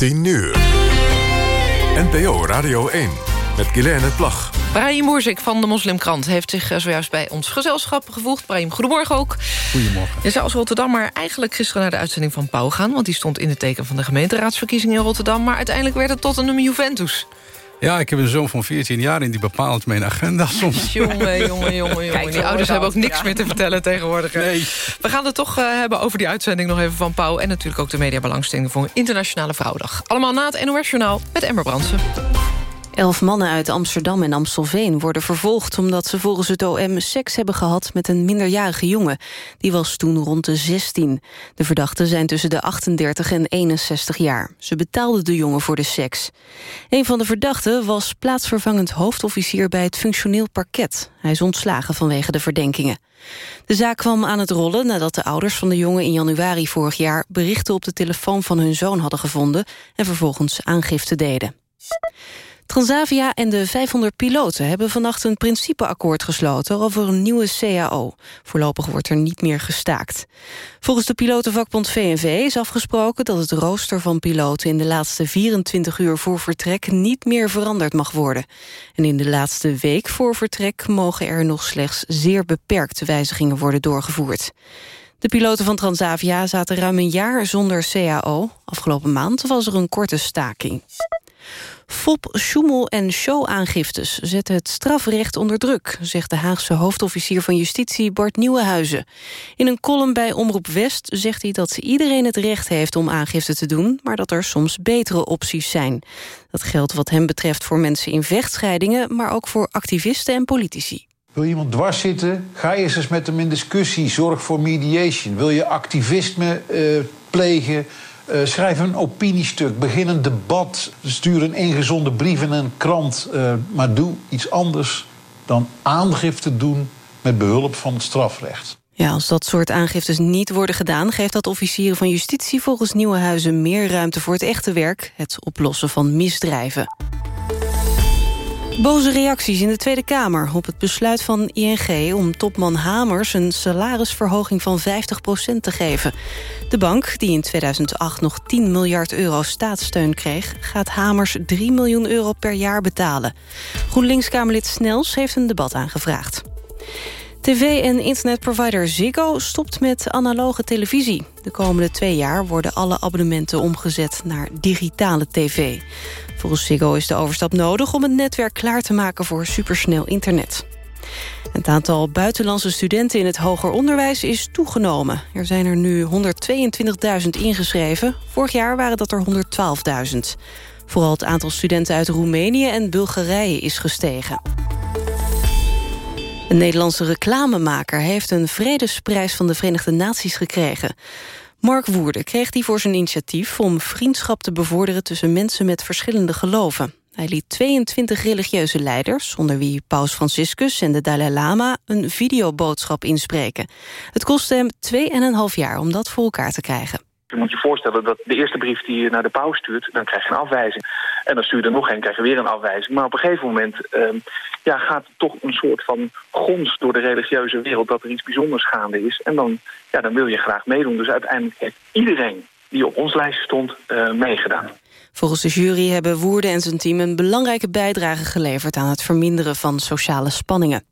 10 uur. NPO Radio 1 met Guilaine Plag. Brahim Moerzik van de Moslimkrant heeft zich eh, zojuist bij ons gezelschap gevoegd. Brahim, goedemorgen ook. Goedemorgen. Je zou als Rotterdammer eigenlijk gisteren naar de uitzending van Pauw gaan... want die stond in het teken van de gemeenteraadsverkiezingen in Rotterdam... maar uiteindelijk werd het tot een Juventus. Ja, ik heb een zoon van 14 jaar en die bepaalt mijn agenda soms. jongen, jongen, jongen, jongen. Die ouders hebben ook niks meer te vertellen tegenwoordig. Nee. We gaan het toch uh, hebben over die uitzending nog even van Pauw... en natuurlijk ook de mediabelangstelling voor Internationale Vrouwendag. Allemaal na het NOS Journaal met Ember Brandsen. Elf mannen uit Amsterdam en Amstelveen worden vervolgd... omdat ze volgens het OM seks hebben gehad met een minderjarige jongen. Die was toen rond de 16. De verdachten zijn tussen de 38 en 61 jaar. Ze betaalden de jongen voor de seks. Een van de verdachten was plaatsvervangend hoofdofficier... bij het functioneel parket. Hij is ontslagen vanwege de verdenkingen. De zaak kwam aan het rollen nadat de ouders van de jongen in januari vorig jaar... berichten op de telefoon van hun zoon hadden gevonden... en vervolgens aangifte deden. Transavia en de 500 piloten hebben vannacht een principeakkoord gesloten over een nieuwe CAO. Voorlopig wordt er niet meer gestaakt. Volgens de pilotenvakbond VNV is afgesproken dat het rooster van piloten in de laatste 24 uur voor vertrek niet meer veranderd mag worden. En in de laatste week voor vertrek mogen er nog slechts zeer beperkte wijzigingen worden doorgevoerd. De piloten van Transavia zaten ruim een jaar zonder CAO. Afgelopen maand was er een korte staking. Fop, schoemel en show-aangiftes zetten het strafrecht onder druk... zegt de Haagse hoofdofficier van Justitie Bart Nieuwenhuizen. In een column bij Omroep West zegt hij dat iedereen het recht heeft om aangifte te doen... maar dat er soms betere opties zijn. Dat geldt wat hem betreft voor mensen in vechtscheidingen... maar ook voor activisten en politici. Wil iemand dwars zitten? Ga eerst eens met hem in discussie. Zorg voor mediation. Wil je activisme uh, plegen? Uh, schrijf een opiniestuk, begin een debat, stuur een ingezonde brief in een krant. Uh, maar doe iets anders dan aangifte doen met behulp van het strafrecht. Ja, als dat soort aangiftes niet worden gedaan... geeft dat officieren van justitie volgens Nieuwenhuizen meer ruimte voor het echte werk... het oplossen van misdrijven. Boze reacties in de Tweede Kamer op het besluit van ING... om topman Hamers een salarisverhoging van 50% te geven. De bank, die in 2008 nog 10 miljard euro staatssteun kreeg... gaat Hamers 3 miljoen euro per jaar betalen. GroenLinks-Kamerlid Snels heeft een debat aangevraagd. TV- en internetprovider Ziggo stopt met analoge televisie. De komende twee jaar worden alle abonnementen omgezet naar digitale tv. Volgens Ziggo is de overstap nodig om het netwerk klaar te maken voor supersnel internet. Het aantal buitenlandse studenten in het hoger onderwijs is toegenomen. Er zijn er nu 122.000 ingeschreven. Vorig jaar waren dat er 112.000. Vooral het aantal studenten uit Roemenië en Bulgarije is gestegen. Een Nederlandse reclamemaker heeft een vredesprijs van de Verenigde Naties gekregen. Mark Woerden kreeg die voor zijn initiatief om vriendschap te bevorderen tussen mensen met verschillende geloven. Hij liet 22 religieuze leiders, onder wie paus Franciscus en de Dalai Lama, een videoboodschap inspreken. Het kostte hem 2,5 jaar om dat voor elkaar te krijgen. Je moet je voorstellen dat de eerste brief die je naar de paus stuurt... dan krijg je een afwijzing. En dan stuur je er nog een, krijg je weer een afwijzing. Maar op een gegeven moment uh, ja, gaat toch een soort van gons door de religieuze wereld... dat er iets bijzonders gaande is. En dan, ja, dan wil je graag meedoen. Dus uiteindelijk heeft iedereen die op ons lijstje stond uh, meegedaan. Volgens de jury hebben Woerden en zijn team een belangrijke bijdrage geleverd aan het verminderen van sociale spanningen.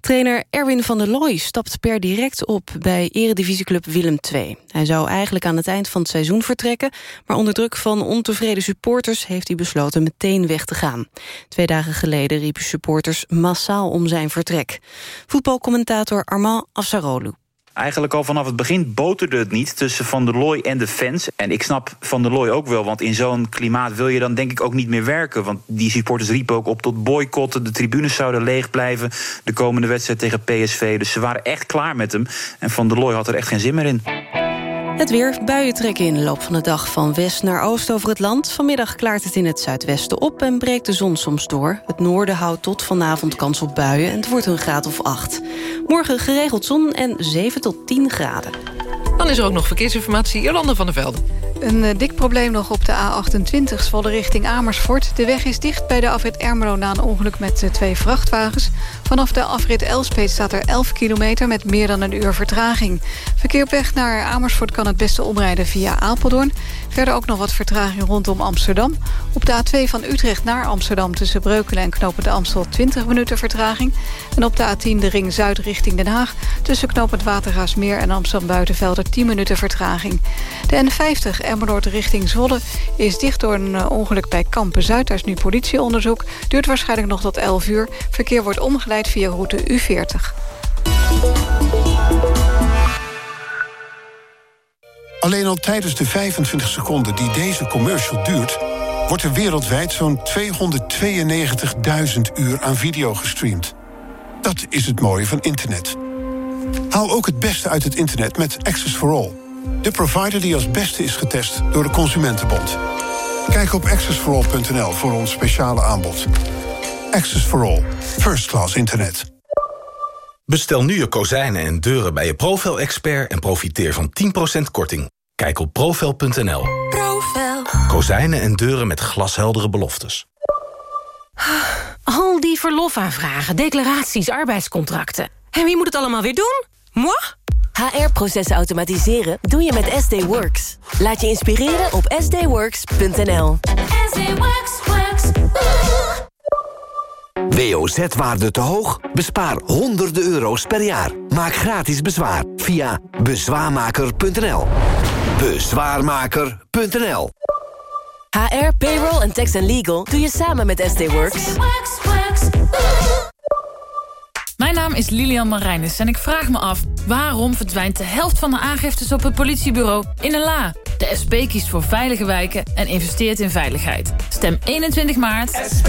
Trainer Erwin van der Looy stapt per direct op bij eredivisieclub Willem II. Hij zou eigenlijk aan het eind van het seizoen vertrekken... maar onder druk van ontevreden supporters heeft hij besloten meteen weg te gaan. Twee dagen geleden riepen supporters massaal om zijn vertrek. Voetbalcommentator Armand Afsarolu. Eigenlijk al vanaf het begin boterde het niet tussen Van der Looy en de fans. En ik snap Van der Looy ook wel, want in zo'n klimaat wil je dan denk ik ook niet meer werken. Want die supporters riepen ook op tot boycotten. De tribunes zouden leeg blijven. De komende wedstrijd tegen PSV. Dus ze waren echt klaar met hem. En Van der Looy had er echt geen zin meer in. Het weer, buien trekken in de loop van de dag van west naar oost over het land. Vanmiddag klaart het in het zuidwesten op en breekt de zon soms door. Het noorden houdt tot vanavond kans op buien en het wordt een graad of 8. Morgen geregeld zon en 7 tot 10 graden. Dan is er ook nog verkeersinformatie, Jolanda van der Velde. Een uh, dik probleem nog op de A28 Zwolle richting Amersfoort. De weg is dicht bij de afrit Ermelo na een ongeluk met uh, twee vrachtwagens. Vanaf de afrit Elspet staat er 11 kilometer met meer dan een uur vertraging. Verkeer op weg naar Amersfoort kan het beste omrijden via Apeldoorn. Verder ook nog wat vertraging rondom Amsterdam. Op de A2 van Utrecht naar Amsterdam tussen Breukelen en Knopend Amstel 20 minuten vertraging. En op de A10 de ring Zuid richting Den Haag tussen Knopend Watergaasmeer en Amsterdam Buitenvelder 10 minuten vertraging. De N50 Emmeloord richting Zwolle is dicht door een eh, ongeluk bij Kampen-Zuid. Daar is nu politieonderzoek. Duurt waarschijnlijk nog tot 11 uur. Verkeer wordt omgeleid via route U40. Alleen al tijdens de 25 seconden die deze commercial duurt... wordt er wereldwijd zo'n 292.000 uur aan video gestreamd. Dat is het mooie van internet. Haal ook het beste uit het internet met Access for All. De provider die als beste is getest door de Consumentenbond. Kijk op accessforall.nl voor ons speciale aanbod. Access for All. First class internet. Bestel nu je kozijnen en deuren bij je Profel-expert... en profiteer van 10% korting. Kijk op profel.nl. Profel. Kozijnen en deuren met glasheldere beloftes. Al die verlofaanvragen, declaraties, arbeidscontracten. En wie moet het allemaal weer doen? Moi? HR-processen automatiseren doe je met SD Works. Laat je inspireren op sdworks.nl. SD Works, works. WOZ-waarde te hoog? Bespaar honderden euro's per jaar. Maak gratis bezwaar via bezwaarmaker.nl. Bezwaarmaker.nl HR, payroll en tax and legal doe je samen met SD Works. Mijn naam is Lilian Marijnis en ik vraag me af... waarom verdwijnt de helft van de aangiftes op het politiebureau in een la? De SP kiest voor veilige wijken en investeert in veiligheid. Stem 21 maart. SP.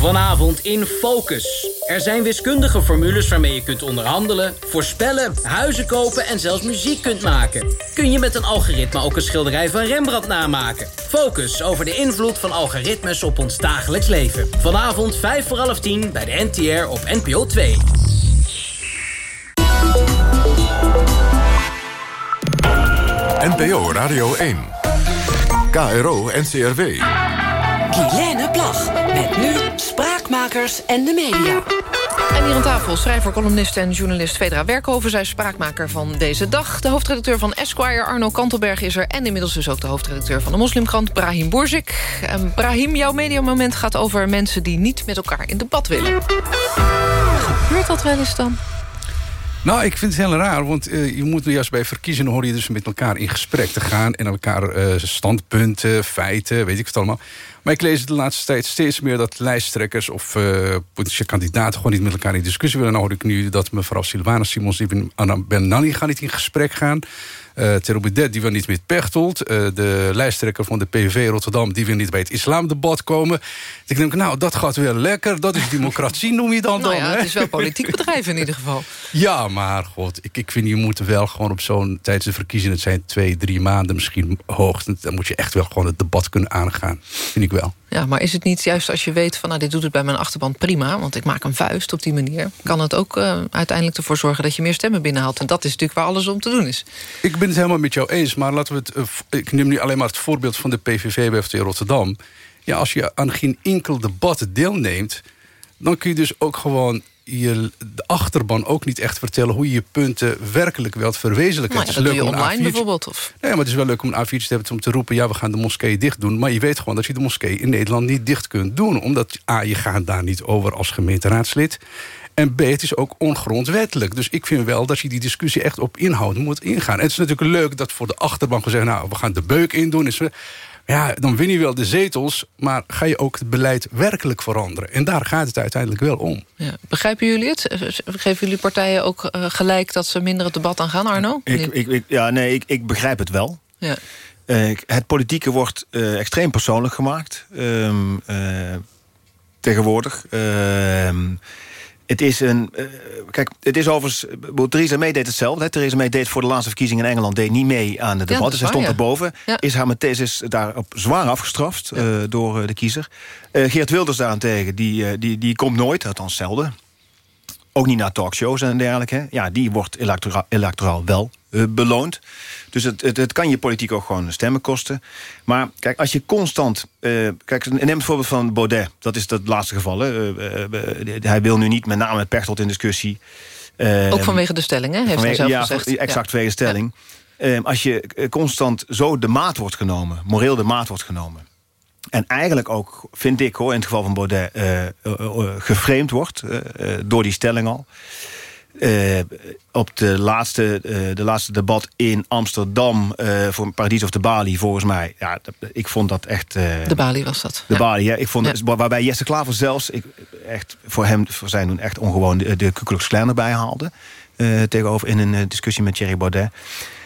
Vanavond in Focus. Er zijn wiskundige formules waarmee je kunt onderhandelen, voorspellen, huizen kopen en zelfs muziek kunt maken. Kun je met een algoritme ook een schilderij van Rembrandt namaken? Focus over de invloed van algoritmes op ons dagelijks leven. Vanavond 5 voor half 10 bij de NTR op NPO 2. NPO Radio 1. KRO NCRW. Guilaine Plag. Met nu Spraakmakers en de media. En hier aan tafel schrijver, columnist en journalist Fedra Werkhoven. Zij is spraakmaker van deze dag. De hoofdredacteur van Esquire, Arno Kantelberg, is er. En inmiddels dus ook de hoofdredacteur van de moslimkrant, Brahim Boerzik. En Brahim, jouw mediamoment gaat over mensen... die niet met elkaar in debat willen. Gebeurt dat wel eens dan? Nou, ik vind het heel raar, want uh, je moet juist bij verkiezingen... hoor je dus met elkaar in gesprek te gaan... en elkaar uh, standpunten, feiten, weet ik het allemaal. Maar ik lees de laatste tijd steeds meer dat lijsttrekkers... of uh, kandidaten gewoon niet met elkaar in discussie willen. Nou hoor ik nu dat mevrouw Silvana Simons... en Anna Bennani gaan niet in gesprek gaan... Uh, Terobidet, die wil niet met Pechtold. Uh, de lijsttrekker van de PVV Rotterdam... die wil niet bij het islamdebat komen. Ik denk, nou, dat gaat wel lekker. Dat is democratie, noem je dan nou dan. Ja, hè? het is wel politiek bedrijf in ieder geval. Ja, maar god, ik, ik vind je moet wel gewoon op zo'n... tijdens de verkiezingen, het zijn twee, drie maanden misschien hoogstens... dan moet je echt wel gewoon het debat kunnen aangaan. Vind ik wel. Ja, maar is het niet juist als je weet van... nou, dit doet het bij mijn achterban prima, want ik maak een vuist op die manier... kan het ook uh, uiteindelijk ervoor zorgen dat je meer stemmen binnenhaalt. En dat is natuurlijk waar alles om te doen is. Ik ben het helemaal met jou eens, maar laten we het... Uh, ik neem nu alleen maar het voorbeeld van de PVV bij FT Rotterdam. Ja, als je aan geen enkel debat deelneemt... dan kun je dus ook gewoon je de achterban ook niet echt vertellen... hoe je je punten werkelijk wilt verwezenlijken. Nou ja, het is leuk om online bijvoorbeeld. Of... Nee, maar het is wel leuk om een A4 te hebben om te roepen... ja, we gaan de moskee dicht doen. Maar je weet gewoon dat je de moskee in Nederland niet dicht kunt doen. Omdat A, je gaat daar niet over als gemeenteraadslid... En B, het is ook ongrondwettelijk. Dus ik vind wel dat je die discussie echt op inhoud moet ingaan. En het is natuurlijk leuk dat voor de achterban gezegd... nou, we gaan de beuk in doen. Ja, dan win je wel de zetels, maar ga je ook het beleid werkelijk veranderen. En daar gaat het uiteindelijk wel om. Ja. Begrijpen jullie het? Geven jullie partijen ook uh, gelijk dat ze minder het debat aangaan, Arno? Ik, ik, ik, ja, nee, ik, ik begrijp het wel. Ja. Uh, het politieke wordt uh, extreem persoonlijk gemaakt. Um, tegenwoordig. Ehm, Het is een... Uh, kijk, het is overigens... Theresa May deed hetzelfde. Hè. Theresa May deed voor de laatste verkiezingen in Engeland... deed niet mee aan het debat. Ja, dus stond erboven. Ja. Is haar meteen is daarop zwaar afgestraft ja. uh, door de kiezer. Geert Wilders daarentegen, die, die, die komt nooit, althans zelden. Ook niet naar talkshows en dergelijke. Ja, die wordt electora electoraal wel uh, beloond. Dus het, het, het, kan je politiek ook gewoon stemmen kosten. Maar kijk, als je constant... Uh, kijk, neem het voorbeeld van Baudet. Dat is het laatste geval. Hè. Uh, hij wil nu niet met name met Pechtold in discussie. ook vanwege de stelling, hè? Heeft vanwege, hij zelf ja, gezegd. Exact, vanwege de stelling. Ja. als je constant zo de maat wordt genomen... moreel de maat wordt genomen... En eigenlijk ook, vind ik hoor, in het geval van Baudet... Uh, uh, uh, geframed wordt door die stelling al. op de laatste, de laatste debat in Amsterdam... voor Paradies of de Bali, volgens mij. Ja, ik vond dat echt... de Bali was dat. De ja. Bali, ja. Ik vond ja. waarbij Jesse Klaver zelfs... Ik, echt, voor hem, voor zijn doen echt ongewoon... de, de Ku Klux Klan erbij haalde. tegenover in een discussie met Thierry Baudet.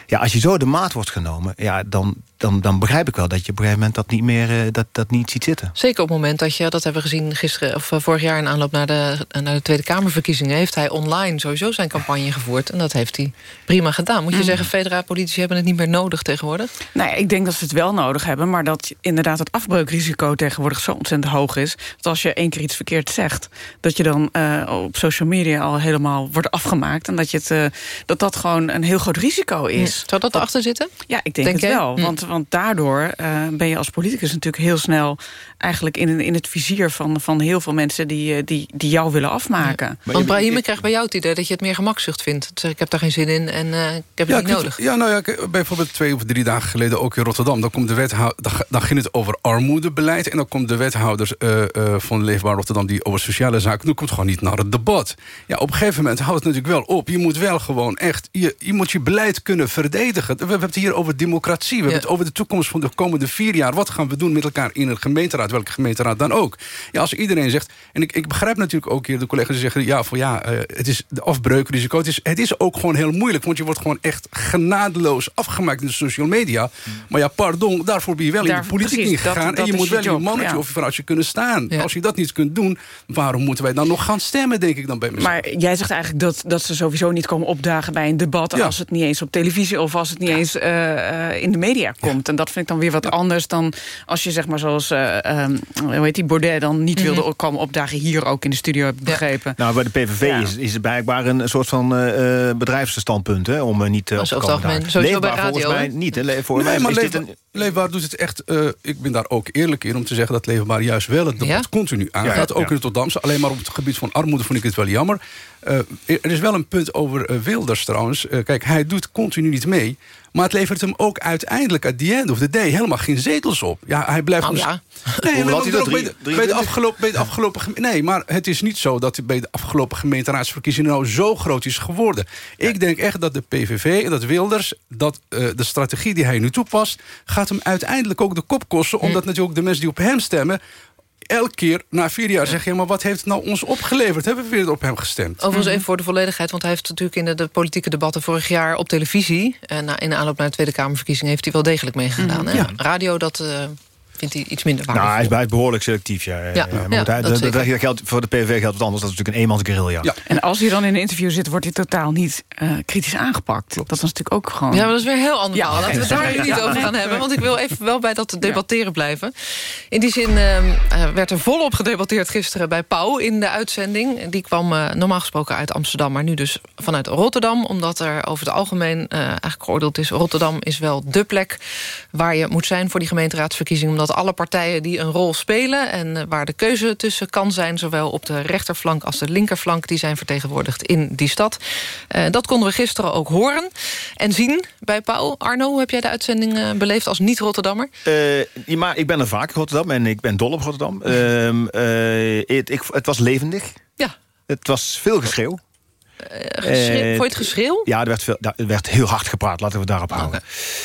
Ja, als je zo de maat wordt genomen... Ja, dan, dan, dan begrijp ik wel dat je op een gegeven moment dat niet meer uh, dat, dat niet ziet zitten. Zeker op het moment dat je, dat hebben we gezien gisteren of uh, vorig jaar in aanloop naar de, naar de Tweede Kamerverkiezingen, heeft hij online sowieso zijn campagne gevoerd. En dat heeft hij prima gedaan. Moet je mm. zeggen, federale politici hebben het niet meer nodig tegenwoordig? Nou ja, ik denk dat ze het wel nodig hebben, maar dat inderdaad het afbreukrisico tegenwoordig zo ontzettend hoog is. Dat als je één keer iets verkeerd zegt, dat je dan uh, op social media al helemaal wordt afgemaakt. En dat je het, dat, dat gewoon een heel groot risico is. Mm. Zou dat, dat erachter zitten? Ja, ik denk, denk het wel. Mm. Want want daardoor uh, ben je als politicus natuurlijk heel snel... eigenlijk in, in het vizier van, van heel veel mensen die, die, die jou willen afmaken. Ja. Want Brahim, ik krijg bij jou het idee dat je het meer gemakzucht vindt. Dus ik heb daar geen zin in en uh, ik heb ja, het niet nodig. Ja, nou ja, bijvoorbeeld twee of drie dagen geleden ook in Rotterdam. Dan, komt de wethouder, dan ging het over armoedebeleid... en dan komt de wethouder uh, uh, van Leefbaar Rotterdam... die over sociale zaken doet, komt gewoon niet naar het debat. Ja, op een gegeven moment houdt het natuurlijk wel op. Je moet wel gewoon echt... Je, je moet je beleid kunnen verdedigen. We, we hebben het hier over democratie. We ja. hebben het over de toekomst van de komende vier jaar. Wat gaan we doen met elkaar in een gemeenteraad? Welke gemeenteraad dan ook? Ja, als iedereen zegt... En ik, ik begrijp natuurlijk ook hier de collega's die zeggen... ja, voor ja, uh, het is de afbreukrisico. Het is, het is ook gewoon heel moeilijk. Want je wordt gewoon echt genadeloos afgemaakt in de social media. Maar ja, pardon, daarvoor ben je wel Daar, in de politiek precies, ingegaan. Dat, en je moet wel je, je mannetje ja. of je vrouwtje kunnen staan. Ja. Als je dat niet kunt doen, waarom moeten wij dan nog gaan stemmen, denk ik dan bij mezelf. Maar jij zegt eigenlijk dat, dat ze sowieso niet komen opdagen bij een debat... als het niet eens op televisie of als het niet eens uh, uh, in de media komt. En dat vind ik dan weer wat anders dan als je zeg maar zoals uh, um, hoe heet die Baudet dan niet wilde mm -hmm. komen opdagen hier ook in de studio heb ik begrepen. Nou bij de PVV ja. is, is het blijkbaar een soort van uh, bedrijfsstandpunt hè, om niet uh, op te komen. Sowieso bij radio, volgens mij niet. Hè? Voor nee, mij maar is dit een... Leefbaar doet het echt. Uh, ik ben daar ook eerlijk in om te zeggen dat Leefbaar juist wel het debat ja? continu aangaat. Ja, ook in het Rotterdamse. Alleen maar op het gebied van armoede vond ik het wel jammer. Uh, er is wel een punt over uh, Wilders trouwens. Uh, kijk, hij doet continu niet mee. Maar het levert hem ook uiteindelijk, at the end of the day... helemaal geen zetels op. Ja, hij blijft... Oh, ja. Nee, Hoe hij dat? Bij de, bij de afgelopen, bij de afgelopen, nee, maar het is niet zo dat hij bij de afgelopen gemeenteraadsverkiezingen... nou zo groot is geworden. Ja. Ik denk echt dat de PVV en dat Wilders... dat uh, de strategie die hij nu toepast... gaat hem uiteindelijk ook de kop kosten... omdat hm. natuurlijk de mensen die op hem stemmen elke keer na vier jaar zeg je... maar wat heeft het nou ons opgeleverd? Hebben we weer op hem gestemd? Overigens even voor de volledigheid... want hij heeft natuurlijk in de, de politieke debatten vorig jaar op televisie... en in de aanloop naar de Tweede Kamerverkiezingen... heeft hij wel degelijk meegedaan. Mm, ja. Radio, dat... Uh, vindt hij iets minder waardevol. Nou, hij is behoorlijk selectief, ja. ja, ja, ja hij, dat, dat, dat geldt, voor de PVV geldt wat anders. Dat is natuurlijk een eenmansguerrilla. Ja. En als hij dan in een interview zit, wordt hij totaal niet uh, kritisch aangepakt. Klopt. Dat is natuurlijk ook gewoon... Ja, maar dat is weer heel anders. Ja, Laten we het daar nu niet over gaan hebben. Want ik wil even wel bij dat debatteren blijven. In die zin uh, werd er volop gedebatteerd gisteren bij Pauw in de uitzending. Die kwam uh, normaal gesproken uit Amsterdam, maar nu dus vanuit Rotterdam. Omdat er over het algemeen eigenlijk geoordeeld is... Rotterdam is wel dé plek waar je moet zijn voor die gemeenteraadsverkiezing. Omdat alle partijen die een rol spelen... en uh, waar de keuze tussen kan zijn... zowel op de rechterflank als de linkerflank... die zijn vertegenwoordigd in die stad. Uh, dat konden we gisteren ook horen en zien bij Paul. Arno, hoe heb jij de uitzending uh, beleefd als niet-Rotterdammer? Ja, maar ik ben er vaak in Rotterdam en ik ben dol op Rotterdam. Ehm, het, ik, het was levendig. Ja. Het was veel geschreeuw. Uh, geschreeuw, uh, vond je het geschreeuw? Ja, er werd, veel, er werd heel hard gepraat. Laten we daarop houden.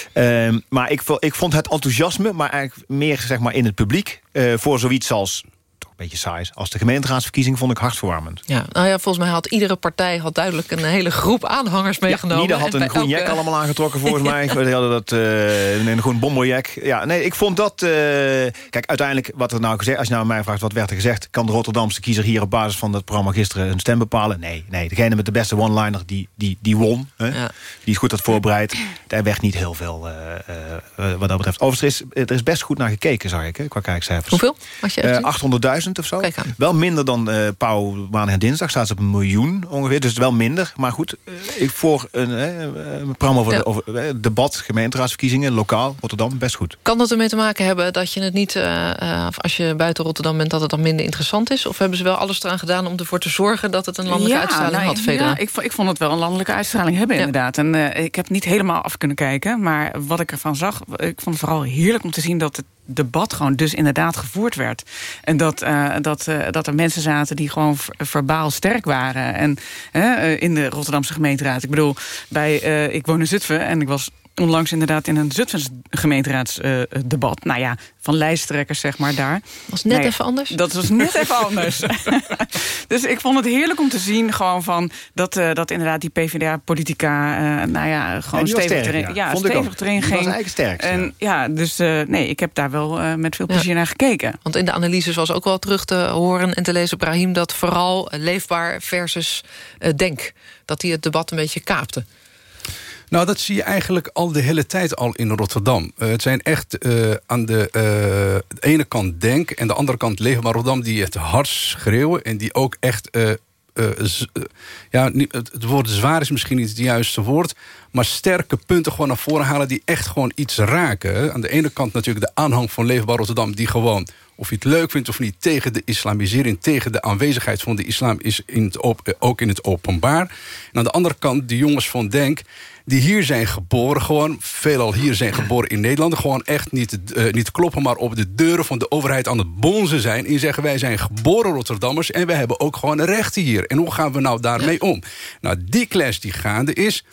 Okay. Uh, maar ik, ik vond het enthousiasme, maar eigenlijk meer zeg maar, in het publiek... Uh, voor zoiets als beetje saais. Als de gemeenteraadsverkiezing vond ik hartverwarmend. Ja, nou ja, volgens mij had iedere partij had duidelijk een hele groep aanhangers meegenomen. Ja, had een groen jek eh. allemaal aangetrokken volgens mij. ja. Hadden dat, eh, een groen bomberjack. Ja, nee, ik vond dat... Eh, kijk, uiteindelijk, wat er nou gezegd... Als je nou aan mij vraagt, wat werd er gezegd? Kan de Rotterdamse kiezer hier op basis van dat programma gisteren een stem bepalen? Nee, nee. Degene met de beste one-liner, die, die, die won. Hè? Ja. Die is goed dat voorbereid. Daar werd niet heel veel wat dat betreft. Overigens, er is, er is best goed naar gekeken, zag ik, hè, qua kijkcijfers. Hoeveel? 800.000 of zo. Wel minder dan uh, Pauw maandag en dinsdag. Staat ze op een miljoen ongeveer. Dus wel minder. Maar goed, eh, Ik voor een, eh, uh, over, ja. over debat, gemeenteraadsverkiezingen, lokaal, Rotterdam, best goed. Kan dat ermee te maken hebben dat je het niet, als je buiten Rotterdam bent, dat het dan minder interessant is? Of hebben ze wel alles eraan gedaan om ervoor te zorgen dat het een landelijke uitstraling nou, had? Ja, ik, ik vond het wel een landelijke uitstraling hebben inderdaad. En ik heb niet helemaal af kunnen kijken. Maar wat ik ervan zag, ik vond het vooral heerlijk om te zien dat het debat gewoon dus inderdaad gevoerd werd. En dat, uh, dat, uh, dat er mensen zaten die gewoon verbaal sterk waren. En uh, in de Rotterdamse gemeenteraad. Ik bedoel, bij, ik woon in Zutphen en ik was onlangs inderdaad in een Zutphens gemeenteraadsdebat. nou ja, van lijsttrekkers, zeg maar, daar. Was net even anders? Dat was net even anders. dus ik vond het heerlijk om te zien gewoon van... dat, uh, dat inderdaad die PvdA-politica, uh, nou ja, gewoon ja, stevig, sterk, erin, ja. stevig erin ging. was eigenlijk sterk. En ja, dus uh, nee, ik heb daar wel met veel plezier naar gekeken. Want in de analyses was ook wel terug te horen en te lezen, Brahim... dat vooral leefbaar versus denk, dat hij het debat een beetje kaapte. Nou, dat zie je eigenlijk al de hele tijd al in Rotterdam. Uh, het zijn echt uh, aan de, uh, de, ene kant Denk... en de andere kant Leefbaar Rotterdam... die het hard schreeuwen en die ook echt... ja, het woord zwaar is misschien niet het juiste woord... maar sterke punten gewoon naar voren halen... die echt gewoon iets raken. Aan de ene kant natuurlijk de aanhang van Leefbaar Rotterdam... die gewoon of je het leuk vindt of niet, tegen de islamisering... tegen de aanwezigheid van de islam is in het ook in het openbaar. En aan de andere kant de jongens van Denk die hier zijn geboren, gewoon veelal hier zijn geboren in Nederland... gewoon echt niet, uh, niet kloppen, maar op de deuren van de overheid aan het bonzen zijn... en zeggen wij zijn geboren Rotterdammers en wij hebben ook gewoon rechten hier. En hoe gaan we nou daarmee om? Nou, die clash die gaande is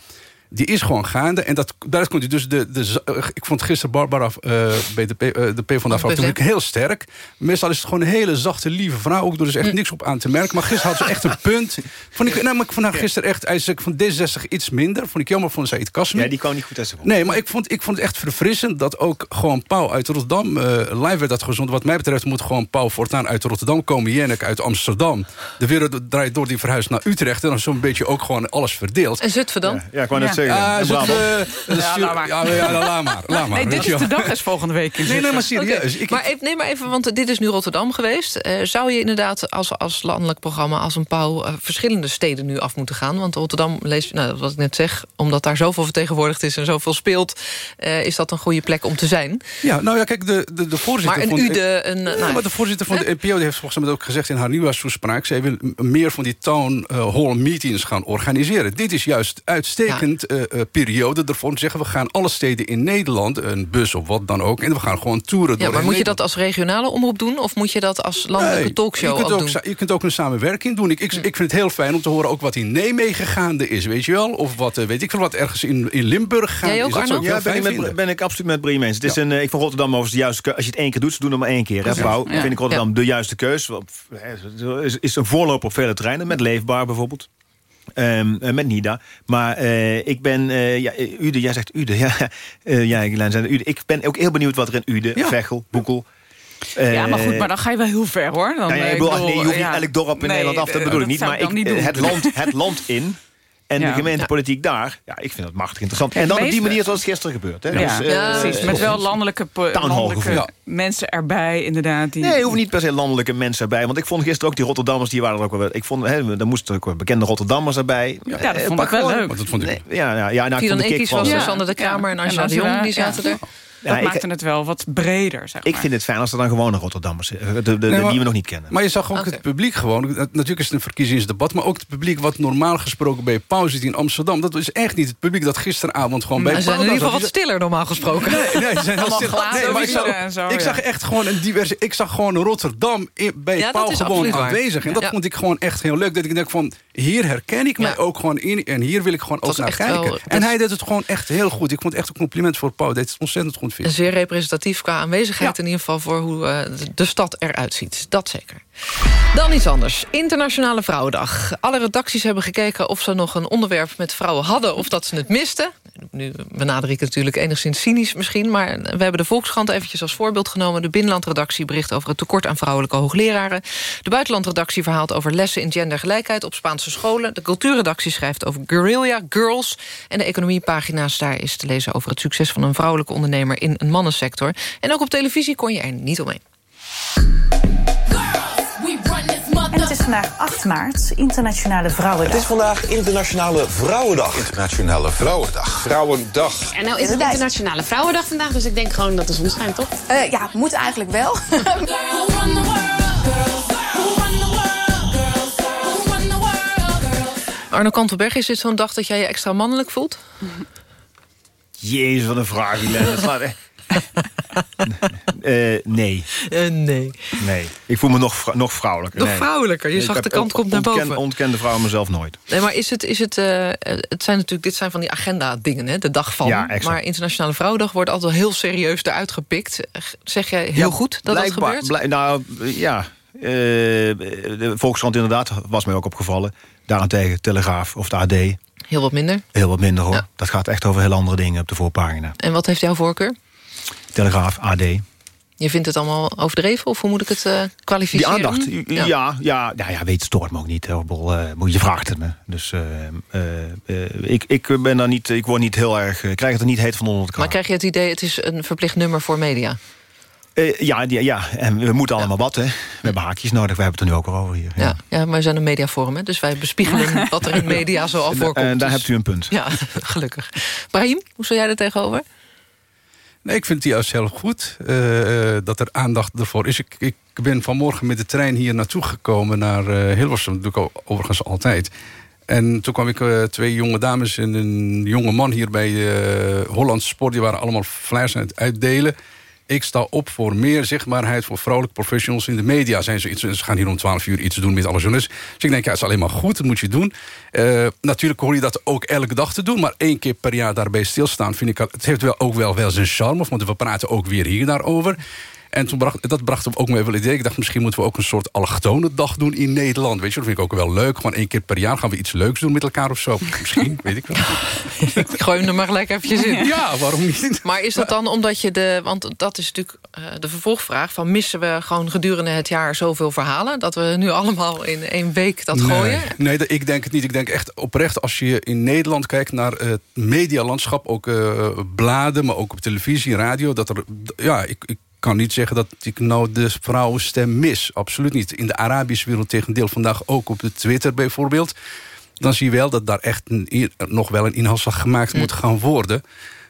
die is gewoon gaande. En dat, daaruit komt hij dus de, de... Ik vond gisteren Barbara uh, bij de, P, uh, de P van de vrouw heel sterk. Meestal is het gewoon een hele zachte, lieve vrouw. Ook er is echt hm. niks op aan te merken. Maar gisteren had ze echt een punt. Vond ik, nou, maar ik vond haar gisteren echt... Hij van D66 iets minder. Vond ik jammer van Said Kasmi. Ja, die kwam niet goed uit Nee, maar ik vond, ik vond het echt verfrissend... dat ook gewoon Pauw uit Rotterdam... Uh, live werd dat gezond. Wat mij betreft moet gewoon Pauw voortaan uit Rotterdam komen. Jennek uit Amsterdam. De wereld draait door die verhuis naar Utrecht. En dan zo'n beetje ook gewoon alles verdeeld. En Zutphen dan? Ja, ja zeggen. Uh, ja, laat maar. Ja, ja, laat maar. Laat maar nee, dit is de dag is volgende week. Nee, nee, maar serieus. Okay. Ik, maar even, nee, maar even, want dit is nu Rotterdam geweest. Uh, zou je inderdaad als, als landelijk programma, als een pauw... Uh, verschillende steden nu af moeten gaan? Want Rotterdam, lees, nou, wat ik net zeg... omdat daar zoveel vertegenwoordigd is en zoveel speelt... Uh, is dat een goede plek om te zijn? Ja, nou ja, kijk, de, de, de voorzitter... Maar een van, UDE... Een, ja, nou, maar de voorzitter van de NPO heeft volgens mij ook gezegd... in haar nieuwjaarstoespraak... zij wil meer van die town hall meetings gaan organiseren. Dit is juist uitstekend ja. periode ervoor om te zeggen... we gaan alle steden in Nederland, een bus of wat dan ook... en we gaan gewoon toeren ja, Maar moet je dat als regionale omroep doen... of moet je dat als landelijke nee, talkshow je kunt ook, doen? Je kunt ook een samenwerking doen. Ik, ik, ik, vind het heel fijn om te horen ook wat in Nijmegen gaande is, weet je wel? Of wat, weet ik veel, wat ergens in, in Limburg gaande Jij ook, is. Dat ja, ben ik, met, ben ik absoluut met Brie eens. Het is een, ik vond Rotterdam overigens de juiste Als je het één keer doet, ze doen het maar één keer. Hè, vrouw. Ja. vind ik Rotterdam de juiste keus. Is, is een voorloper op vele terreinen, met Leefbaar bijvoorbeeld. Um, met Nida. Maar uh, ik ben... Uh, ja, Ude, jij zegt Ude. Ja, ja Ude. Ik ben ook heel benieuwd wat er in Ude, ja. Vechel, Boekel... ja, maar goed, maar dan ga je wel heel ver, hoor. Dan, nou ja, ik bedoel, nee, je hoeft niet elk dorp in nee, Nederland af, dat bedoel ik niet. Maar ik, het, land, het land in en ja. de gemeentepolitiek daar, ja, ik vind dat machtig interessant. En dan op die manier zoals het gisteren gebeurt. Hè? Ja, dus, uh, precies. Met wel landelijke, landelijke ja. mensen erbij, inderdaad. Die... Nee, hoeven niet per se landelijke mensen erbij. Want ik vond gisteren ook die Rotterdammers, die waren er ook wel... Ik vond, hè, er moesten ook wel bekende Rotterdammers erbij. Ja, dat vond ik wel leuk. Dat vond ik. Nee, ja, ja, ja, nou, die dan één was ja. Sander de Kramer en Angela de Jong, die zaten er. Dat ja, maakte ik, het wel wat breder, zeg maar. Ik vind het fijn als er dan gewoon een Rotterdammers de, de, de, nee, maar, die we nog niet kennen. Maar je zag ook okay. het publiek gewoon... Natuurlijk is het een verkiezingsdebat... maar ook het publiek wat normaal gesproken bij Pauw zit in Amsterdam... dat is echt niet het publiek dat gisteravond gewoon bij Pauw... Ze zijn in ieder geval wat stiller normaal gesproken. Nee, nee ze zijn heel stil. Nee, maar ik zag, zo, ik zag echt gewoon een diverse... Ik zag gewoon Rotterdam bij ja, Pauw gewoon aanwezig. En dat vond ik gewoon echt heel leuk. Dat ik denk van, hier herken ik mij ook gewoon in... en hier wil ik gewoon ook naar kijken. En hij deed het gewoon echt heel goed. Ik vond echt een compliment voor Pauw. Deed het ontzettend goed ontwikkeld. Zeer representatief qua aanwezigheid in ieder geval... voor hoe uh, de stad eruit ziet. Dat zeker. Dan iets anders. Internationale Vrouwendag. Alle redacties hebben gekeken of ze nog een onderwerp met vrouwen hadden... of dat ze het misten. Nu benader ik het natuurlijk enigszins cynisch misschien... maar we hebben de Volkskrant eventjes als voorbeeld genomen. De binnenlandredactie bericht over het tekort aan vrouwelijke hoogleraren. De buitenlandredactie verhaalt over lessen in gendergelijkheid op Spaanse scholen. De cultuurredactie schrijft over guerrilla girls. En de economiepagina's daar is te lezen over het succes van een vrouwelijke ondernemer in een mannensector. En ook op televisie kon je er niet omheen. Vandaag 8 maart, Internationale Vrouwendag. Het is vandaag Internationale Vrouwendag. Internationale Vrouwendag. Vrouwendag. En nou is het Internationale Vrouwendag vandaag, dus ik denk gewoon dat de zon schijnt, toch? Uh, ja, moet eigenlijk wel. Arno Kantelberg, is dit zo'n dag dat jij je extra mannelijk voelt? Jezus, wat een vraag, Helene. uh, nee. Uh, nee. Nee. Ik voel me nog, nog vrouwelijker. Nog nee. vrouwelijker? Je zachte kant komt naar boven. Ontken de vrouw mezelf nooit. Nee, maar is het... Is het, uh, het zijn natuurlijk, dit zijn van die agenda-dingen, hè? De dag van. Ja, exact. maar Internationale Vrouwendag wordt altijd heel serieus eruit gepikt. Zeg jij heel ja, goed dat dat gebeurt? Nou, ja. de Volkskrant inderdaad was mij ook opgevallen. Daarentegen Telegraaf of de AD. Heel wat minder? Heel wat minder, hoor. Ja. Dat gaat echt over heel andere dingen op de voorpagina. En wat heeft jouw voorkeur? Telegraaf, AD. Je vindt het allemaal overdreven of hoe moet ik het uh, kwalificeren? Die aandacht, ja. Ja, ja, ja, ja, weet, stoort me ook niet. Uh, je vraagt het me. Dus uh, ik, ik, ben daar niet, ik word niet heel erg, ik krijg het er niet heet van onder de Maar krijg je het idee, het is een verplicht nummer voor media? ja, ja, ja, en we moeten allemaal ja. wat, hè. We hebben haakjes nodig, we hebben het er nu ook al over hier. Ja, ja, maar we zijn een mediaforum, hè, dus wij bespiegelen wat er in media zo al voorkomt. En daar dus, hebt u een punt. Ja, gelukkig. Brahim, hoe zou jij er tegenover? Ik vind het juist heel goed uh, dat er aandacht ervoor is. Ik, ik ben vanmorgen met de trein hier naartoe gekomen naar uh, Hilversum. Dat doe ik overigens altijd. En toen kwam ik uh, twee jonge dames en een jonge man hier bij Hollandse Sport. Die waren allemaal flyers aan het uitdelen. Ik sta op voor meer zichtbaarheid voor vrouwelijke professionals in de media. Zijn ze, gaan hier om 12 uur iets doen met alle journalisten. Dus ik denk, ja, het is alleen maar goed, dat moet je doen. Uh, natuurlijk hoor je dat ook elke dag te doen. Maar één keer per jaar daarbij stilstaan, vind ik... het heeft wel ook wel, wel zijn charme. Want we praten ook weer hier daarover. En toen bracht, dat bracht ook me wel idee. Ik dacht, misschien moeten we ook een soort allochtone dag doen in Nederland. Weet je, dat vind ik ook wel leuk. Gewoon één keer per jaar gaan we iets leuks doen met elkaar of zo. Misschien, weet ik wel. ik gooi hem er maar gelijk eventjes in. Ja, waarom niet? Maar is dat dan omdat je de... Want dat is natuurlijk uh, de vervolgvraag van... missen we gewoon gedurende het jaar zoveel verhalen... dat we nu allemaal in één week dat nee, gooien? Nee, ik denk het niet. Ik denk echt oprecht als je in Nederland kijkt naar het medialandschap... ook uh, bladen, maar ook op televisie, radio... dat er... Ja, ik, ik kan niet zeggen dat ik nou de vrouwenstem mis. Absoluut niet. In de Arabische wereld tegendeel vandaag ook op de Twitter bijvoorbeeld. Dan zie je wel dat daar echt een, nog wel een inhaalslag gemaakt mm. moet gaan worden.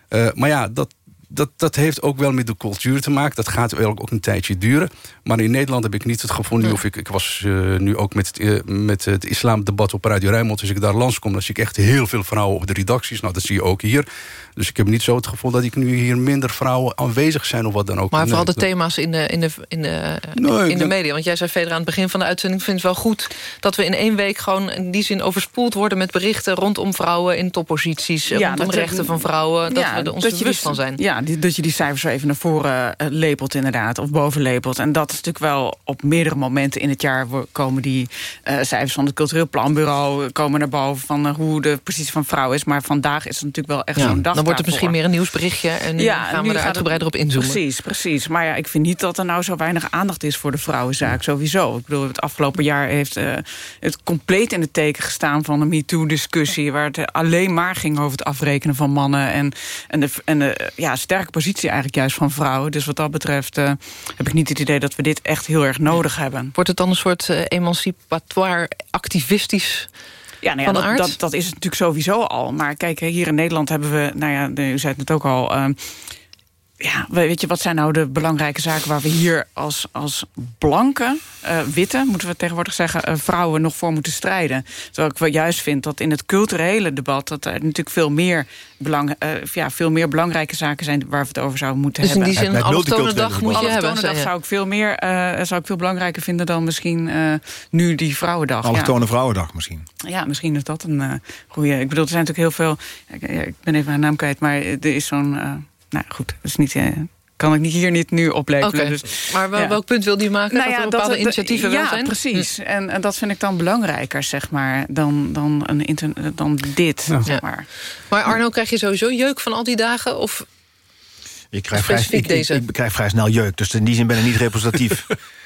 Uh, maar ja, dat, dat, dat heeft ook wel met de cultuur te maken. Dat gaat wel ook een tijdje duren. Maar in Nederland heb ik niet het gevoel... Nu, of ik, ik was uh, nu ook met het, uh, met het islamdebat op Radio Rijnmond... als ik daar langskom, dan zie ik echt heel veel vrouwen op de redacties. Nou, dat zie je ook hier. Dus ik heb niet zo het gevoel dat ik nu hier minder vrouwen aanwezig zijn... of wat dan ook. Maar vooral de thema's in de, in de, in de, nee, in de media. Want jij zei verder aan het begin van de uitzending... vind het wel goed dat we in één week gewoon in die zin overspoeld worden... met berichten rondom vrouwen in topposities... Ja, rondom rechten van vrouwen, dat ja, we er ons bewust die, van zijn. Ja, die, dat je die cijfers zo even naar voren uh, lepelt inderdaad, of bovenlepelt. En dat is natuurlijk wel op meerdere momenten in het jaar... komen die uh, cijfers van het Cultureel Planbureau komen naar boven... van uh, hoe de positie van vrouw is. Maar vandaag is het natuurlijk wel echt ja, zo'n dag Dan wordt het misschien meer een nieuwsberichtje... en nu ja, gaan we er uitgebreider op inzoomen. Precies, precies. Maar ja, ik vind niet dat er nou zo weinig aandacht is... voor de vrouwenzaak, sowieso. Ik bedoel, het afgelopen jaar heeft het compleet in het teken gestaan... van de MeToo-discussie... waar het alleen maar ging over het afrekenen van mannen... en, en de, en de ja, sterke positie eigenlijk juist van vrouwen. Dus wat dat betreft uh, heb ik niet het idee dat we dit echt heel erg nodig hebben. Wordt het dan een soort uh, emancipatoire activistisch... Ja, nou ja dat, dat, dat, is het natuurlijk sowieso al. Maar kijk, hier in Nederland hebben we... nou ja, u zei het net ook al... Uh, ja, weet je, wat zijn nou de belangrijke zaken... waar we hier als, als blanke, uh, witte, moeten we tegenwoordig zeggen... Uh, vrouwen nog voor moeten strijden. Terwijl ik wel juist vind dat in het culturele debat... dat er natuurlijk veel meer, belang, uh, ja, veel meer belangrijke zaken zijn... waar we het over zouden moeten dus hebben. Dus in die zin, een allochtone dag moet je hebben. dag zou ik veel meer zou ik veel belangrijker vinden... dan misschien nu die Vrouwendag. Allochtone ja. Vrouwendag misschien. Ja, misschien is dat een goede... Ik bedoel, er zijn natuurlijk heel veel... Ik, ik ben even haar naam kwijt, maar er is zo'n nou goed, dat is niet... Uh, kan ik niet hier niet nu opleveren. Okay. Dus, maar wel, welk punt wil die maken? Nou ja, dat er bepaalde dat, initiatieven ja, zijn? precies. Hm. En, en, dat vind ik dan belangrijker, zeg maar, dan, dan, een dan dit. Ja. Zeg maar. maar Arno, krijg je sowieso jeuk van al die dagen? Of ik krijg, vrij, ik, ik, ik, krijg vrij snel jeuk, dus in die zin ben ik niet representatief.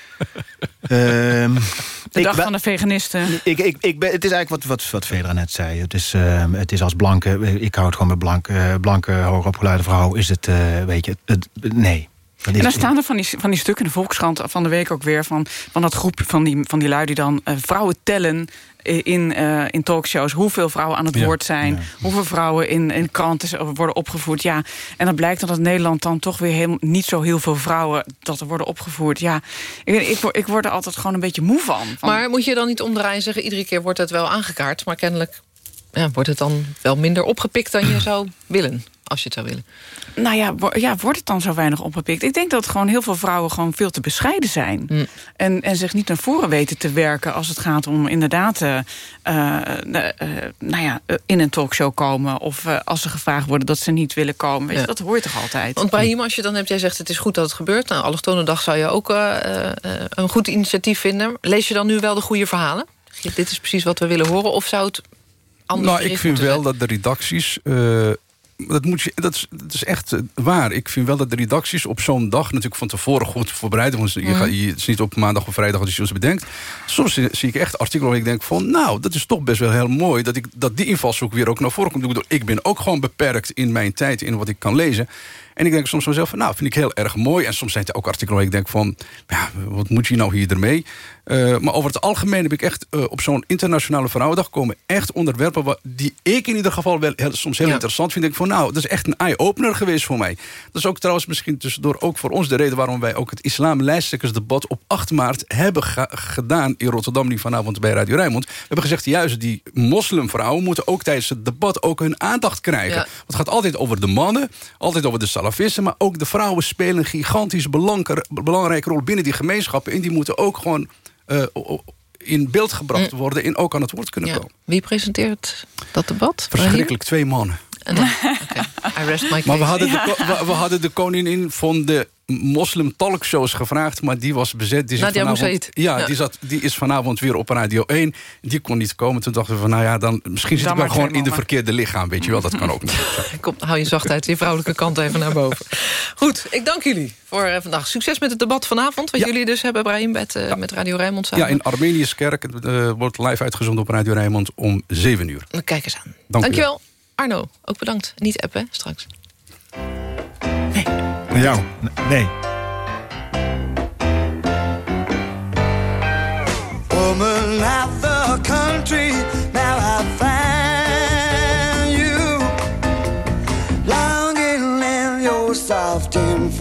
um, de dag van de veganisten. Ik, ik, ik ben, het is eigenlijk wat, wat, wat net zei. Het is, uh, het is als blanke, ik hou het gewoon met blanke, blanke hoogopgeleide vrouw... is het, uh, weet je, het, nee. En dan staan er van die, van die stukken in de Volkskrant van de week ook weer... van, van dat groep van die, van die lui die dan uh, vrouwen tellen in, uh, in talkshows hoeveel vrouwen aan het woord zijn... hoeveel vrouwen in, in kranten worden opgevoerd. Ja, en dan blijkt dat in Nederland dan toch weer heel, niet zo heel veel vrouwen... dat er worden opgevoerd. Ja, ik, ik, ik word er altijd gewoon een beetje moe van. van. Maar moet je dan niet omdraaien en zeggen... iedere keer wordt het wel aangekaart, maar kennelijk... Ja, wordt het dan wel minder opgepikt dan je zou willen, als je het zou willen? Nou ja, ja, wordt het dan zo weinig opgepikt? Ik denk dat gewoon heel veel vrouwen gewoon veel te bescheiden zijn. Mm. En, en zich niet naar voren weten te werken als het gaat om inderdaad... Uh, uh, nou ja, in een talkshow komen. Of als ze gevraagd worden dat ze niet willen komen. Weet je, dat hoort toch altijd? Want Brahim, als je dan hebt, jij zegt het is goed dat het gebeurt. Nou, Allochtonendag zou je ook een goed initiatief vinden. Lees je dan nu wel de goede verhalen? Dit is precies wat we willen horen. Of zou het anders Nou, ik vind wel dat de redacties dat, moet je, dat, is, dat is echt eh, waar. Ik vind wel dat de redacties op zo'n dag... natuurlijk van tevoren goed voorbereid. Want je, gaat, je, het is niet op maandag of vrijdag als je iets bedenkt. Soms zie, ik echt artikelen waar ik denk van... nou, dat is toch best wel heel mooi... dat, ik, dat die invalshoek weer ook naar voren komt. Ik ben ook gewoon beperkt in mijn tijd... in wat ik kan lezen. En ik denk soms van mezelf, van, nou, vind ik heel erg mooi. En soms zijn er ook artikelen waar ik denk van... ja, wat moet je nou hier ermee? Uh, maar over het algemeen heb ik echt uh, op zo'n internationale vrouwendag... komen echt onderwerpen die ik in ieder geval wel heel, soms heel interessant vind. Ik van, nou, dat is echt een eye-opener geweest voor mij. Dat is ook trouwens misschien tussendoor ook voor ons de reden... waarom wij ook het islam-lijsttrekkersdebat op 8 maart hebben gedaan... in Rotterdam, die vanavond bij Radio Rijnmond. We hebben gezegd, juist die moslimvrouwen... moeten ook tijdens het debat ook hun aandacht krijgen. Want het gaat altijd over de mannen, altijd over de salafisten... maar ook de vrouwen spelen een gigantisch belangrijke rol binnen die gemeenschappen... en die moeten ook gewoon uh, in beeld gebracht mm. worden... en ook aan het woord kunnen komen. Wie presenteert dat debat? Verschrikkelijk, twee mannen. okay. I rest my Maar we hadden, de, we, we hadden de koningin van de moslim talkshows gevraagd, maar die was bezet. Die Nadia vanavond, ja, ja. Die, zat, die is vanavond weer op Radio 1. Die kon niet komen. Toen dachten we van, nou ja, dan, misschien zit ik wel gewoon in de verkeerde lichaam. Weet je wel, dat kan ook niet. Kom, hou je zachtheid, je vrouwelijke kant even naar boven. Goed, ik dank jullie voor uh, vandaag. Succes met het debat vanavond, wat jullie dus hebben, Brahim, met, uh, met Radio Rijnmond samen. Ja, in Armeniuskerk. Het uh, wordt live uitgezonden op Radio Rijnmond om 7 uur. Kijk eens aan. Dank Dankjewel. Arno, ook bedankt. Niet appen, straks. Naar jou? Nee. Woman out the country, now I find you Longing in your soft and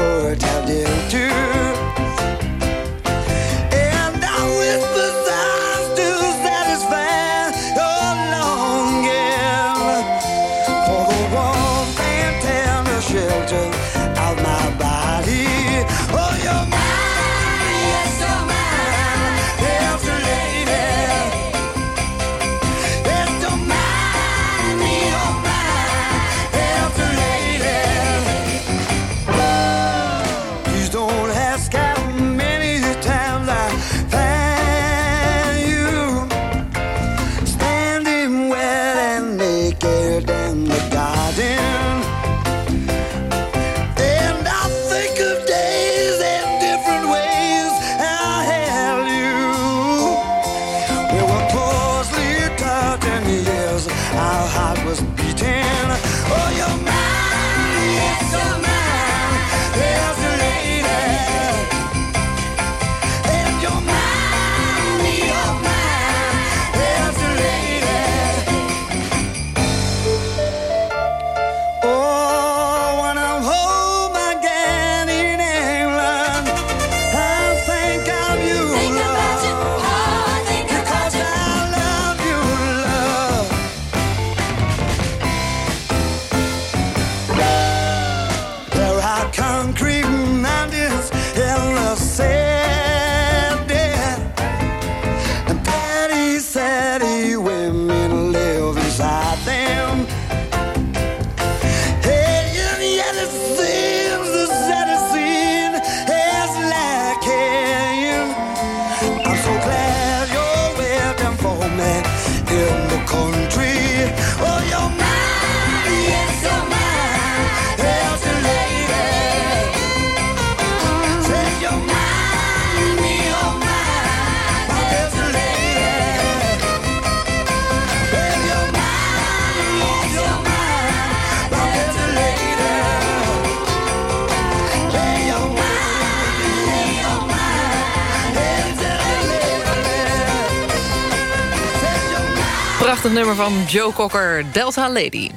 van Joe Cocker, Delta Lady.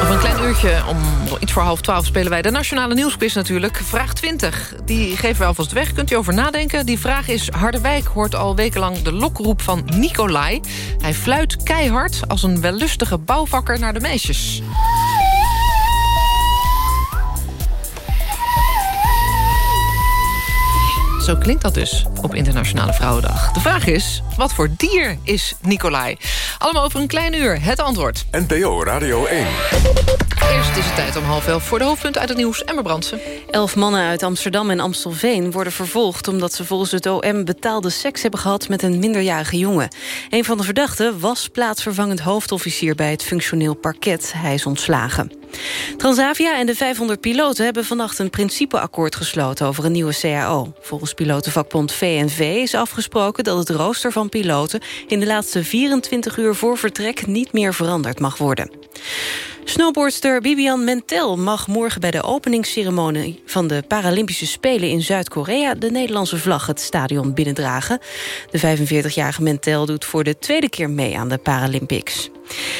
Over een klein uurtje, om iets voor half twaalf... spelen wij de Nationale Nieuwsquiz natuurlijk. Vraag 20, die geven we alvast weg. Kunt u over nadenken? Die vraag is... Harderwijk hoort al wekenlang de lokroep van Nicolai. Hij fluit keihard als een wellustige bouwvakker naar de meisjes. Zo klinkt dat dus op Internationale Vrouwendag. De vraag is, wat voor dier is Nicolai? Allemaal over een klein uur, het antwoord. NPO Radio 1. Eerst is het tijd om half elf voor de hoofdpunten uit het nieuws. Emmer Brandsen. Elf mannen uit Amsterdam en Amstelveen worden vervolgd... omdat ze volgens het OM betaalde seks hebben gehad met een minderjarige jongen. Een van de verdachten was plaatsvervangend hoofdofficier... bij het functioneel parket. Hij is ontslagen. Transavia en de 500 piloten hebben vannacht een principeakkoord gesloten over een nieuwe CAO. Volgens pilotenvakbond VNV is afgesproken dat het rooster van piloten in de laatste 24 uur voor vertrek niet meer veranderd mag worden. Snowboardster Bibian Mentel mag morgen bij de openingsceremonie van de Paralympische Spelen in Zuid-Korea de Nederlandse vlag het stadion binnendragen. De 45-jarige Mentel doet voor de tweede keer mee aan de Paralympics.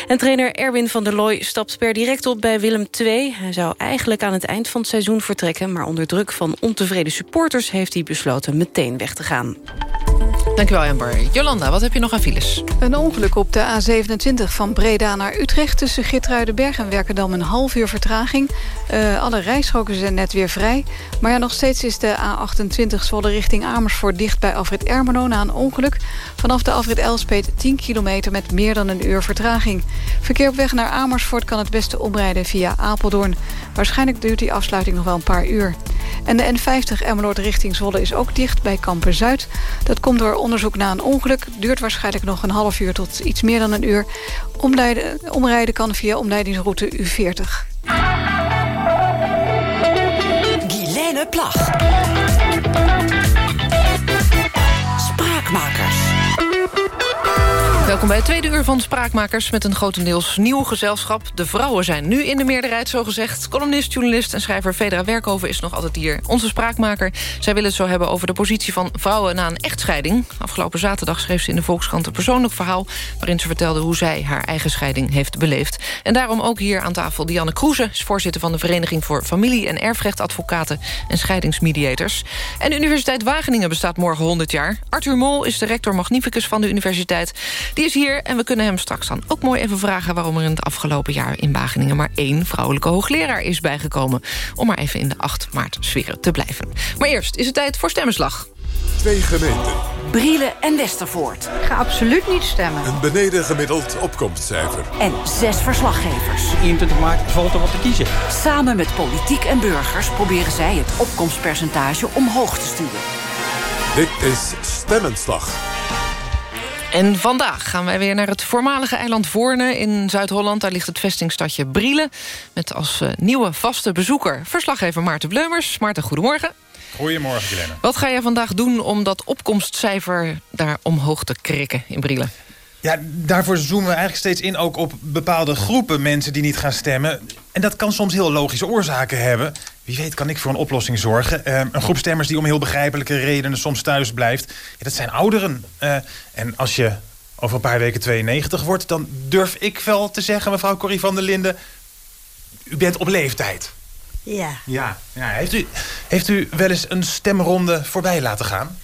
En trainer Erwin van der Looy stapt per direct op bij Willem II. Hij zou eigenlijk aan het eind van het seizoen vertrekken... maar onder druk van ontevreden supporters heeft hij besloten meteen weg te gaan. Dankjewel, Amber. Jolanda, wat heb je nog aan files? Een ongeluk op de A27 van Breda naar Utrecht... tussen Gitruidenberg en Werkendam een half uur vertraging. Uh, alle rijstroken zijn net weer vrij. Maar ja, nog steeds is de A28 Zwolle richting Amersfoort... dicht bij Alfred Ermelo na een ongeluk. Vanaf de Alfred Elspeet 10 kilometer met meer dan een uur vertraging. Verkeer op weg naar Amersfoort kan het beste omrijden via Apeldoorn. Waarschijnlijk duurt die afsluiting nog wel een paar uur. En de N50 Emmeloord richting Zwolle is ook dicht bij Kampen-Zuid. Dat komt door onderzoek na een ongeluk. Duurt waarschijnlijk nog een half uur tot iets meer dan een uur. Omrijden kan via omleidingsroute U40. Guilaine Plag. Spraakmakers. Welkom bij het tweede uur van Spraakmakers... met een grotendeels nieuw gezelschap. De vrouwen zijn nu in de meerderheid, zogezegd. Columnist, journalist en schrijver Fedra Werkhoven is nog altijd hier. Onze spraakmaker. Zij wil het zo hebben over de positie van vrouwen na een echtscheiding. Afgelopen zaterdag schreef ze in de Volkskrant een persoonlijk verhaal... waarin ze vertelde hoe zij haar eigen scheiding heeft beleefd. En daarom ook hier aan tafel Dianne Kroeze... is voorzitter van de Vereniging voor Familie- en Erfrechtadvocaten... en scheidingsmediators. En de Universiteit Wageningen bestaat morgen 100 jaar. Arthur Mol is de rector magnificus van de universiteit... Die is hier en we kunnen hem straks dan ook mooi even vragen... waarom er in het afgelopen jaar in Wageningen... maar één vrouwelijke hoogleraar is bijgekomen... om maar even in de 8 maart sfeer te blijven. Maar eerst is het tijd voor stemmenslag. Twee gemeenten. Brielen en Westervoort. Ga absoluut niet stemmen. Een beneden gemiddeld opkomstcijfer. En zes verslaggevers. 21 maart valt er wat te kiezen. Samen met politiek en burgers proberen zij het opkomstpercentage omhoog te sturen. Dit is Stemmenslag. En vandaag gaan wij weer naar het voormalige eiland Voorne in Zuid-Holland. Daar ligt het vestingstadje Brielen. Met als uh, nieuwe vaste bezoeker verslaggever Maarten Bleumers. Maarten, goedemorgen. Goedemorgen, Helene. Wat ga je vandaag doen om dat opkomstcijfer daar omhoog te krikken in Brielen? Ja, daarvoor zoomen we eigenlijk steeds in ook op bepaalde groepen mensen die niet gaan stemmen. En dat kan soms heel logische oorzaken hebben. Wie weet kan ik voor een oplossing zorgen. Uh, een groep stemmers die om heel begrijpelijke redenen soms thuis blijft. Ja, dat zijn ouderen. Uh, en als je over een paar weken 92 wordt... dan durf ik wel te zeggen, mevrouw Corrie van der Linden... u bent op leeftijd. Ja. Ja, ja. Heeft, u, heeft u wel eens een stemronde voorbij laten gaan?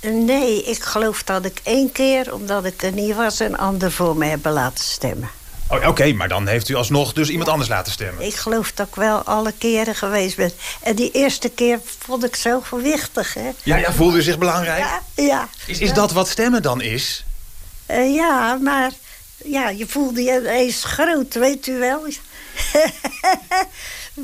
Nee, ik geloof dat ik één keer, omdat ik er niet was... een ander voor me hebben laten stemmen. Oh, Oké, maar dan heeft u alsnog dus iemand anders laten stemmen. Ik geloof dat ik wel alle keren geweest ben. En die eerste keer vond ik zo gewichtig, hè. Ja, ja voelde u zich belangrijk? Ja, ja. Is, is dat wat stemmen dan is? Uh, ja, maar ja, je voelde je eens groot, weet u wel.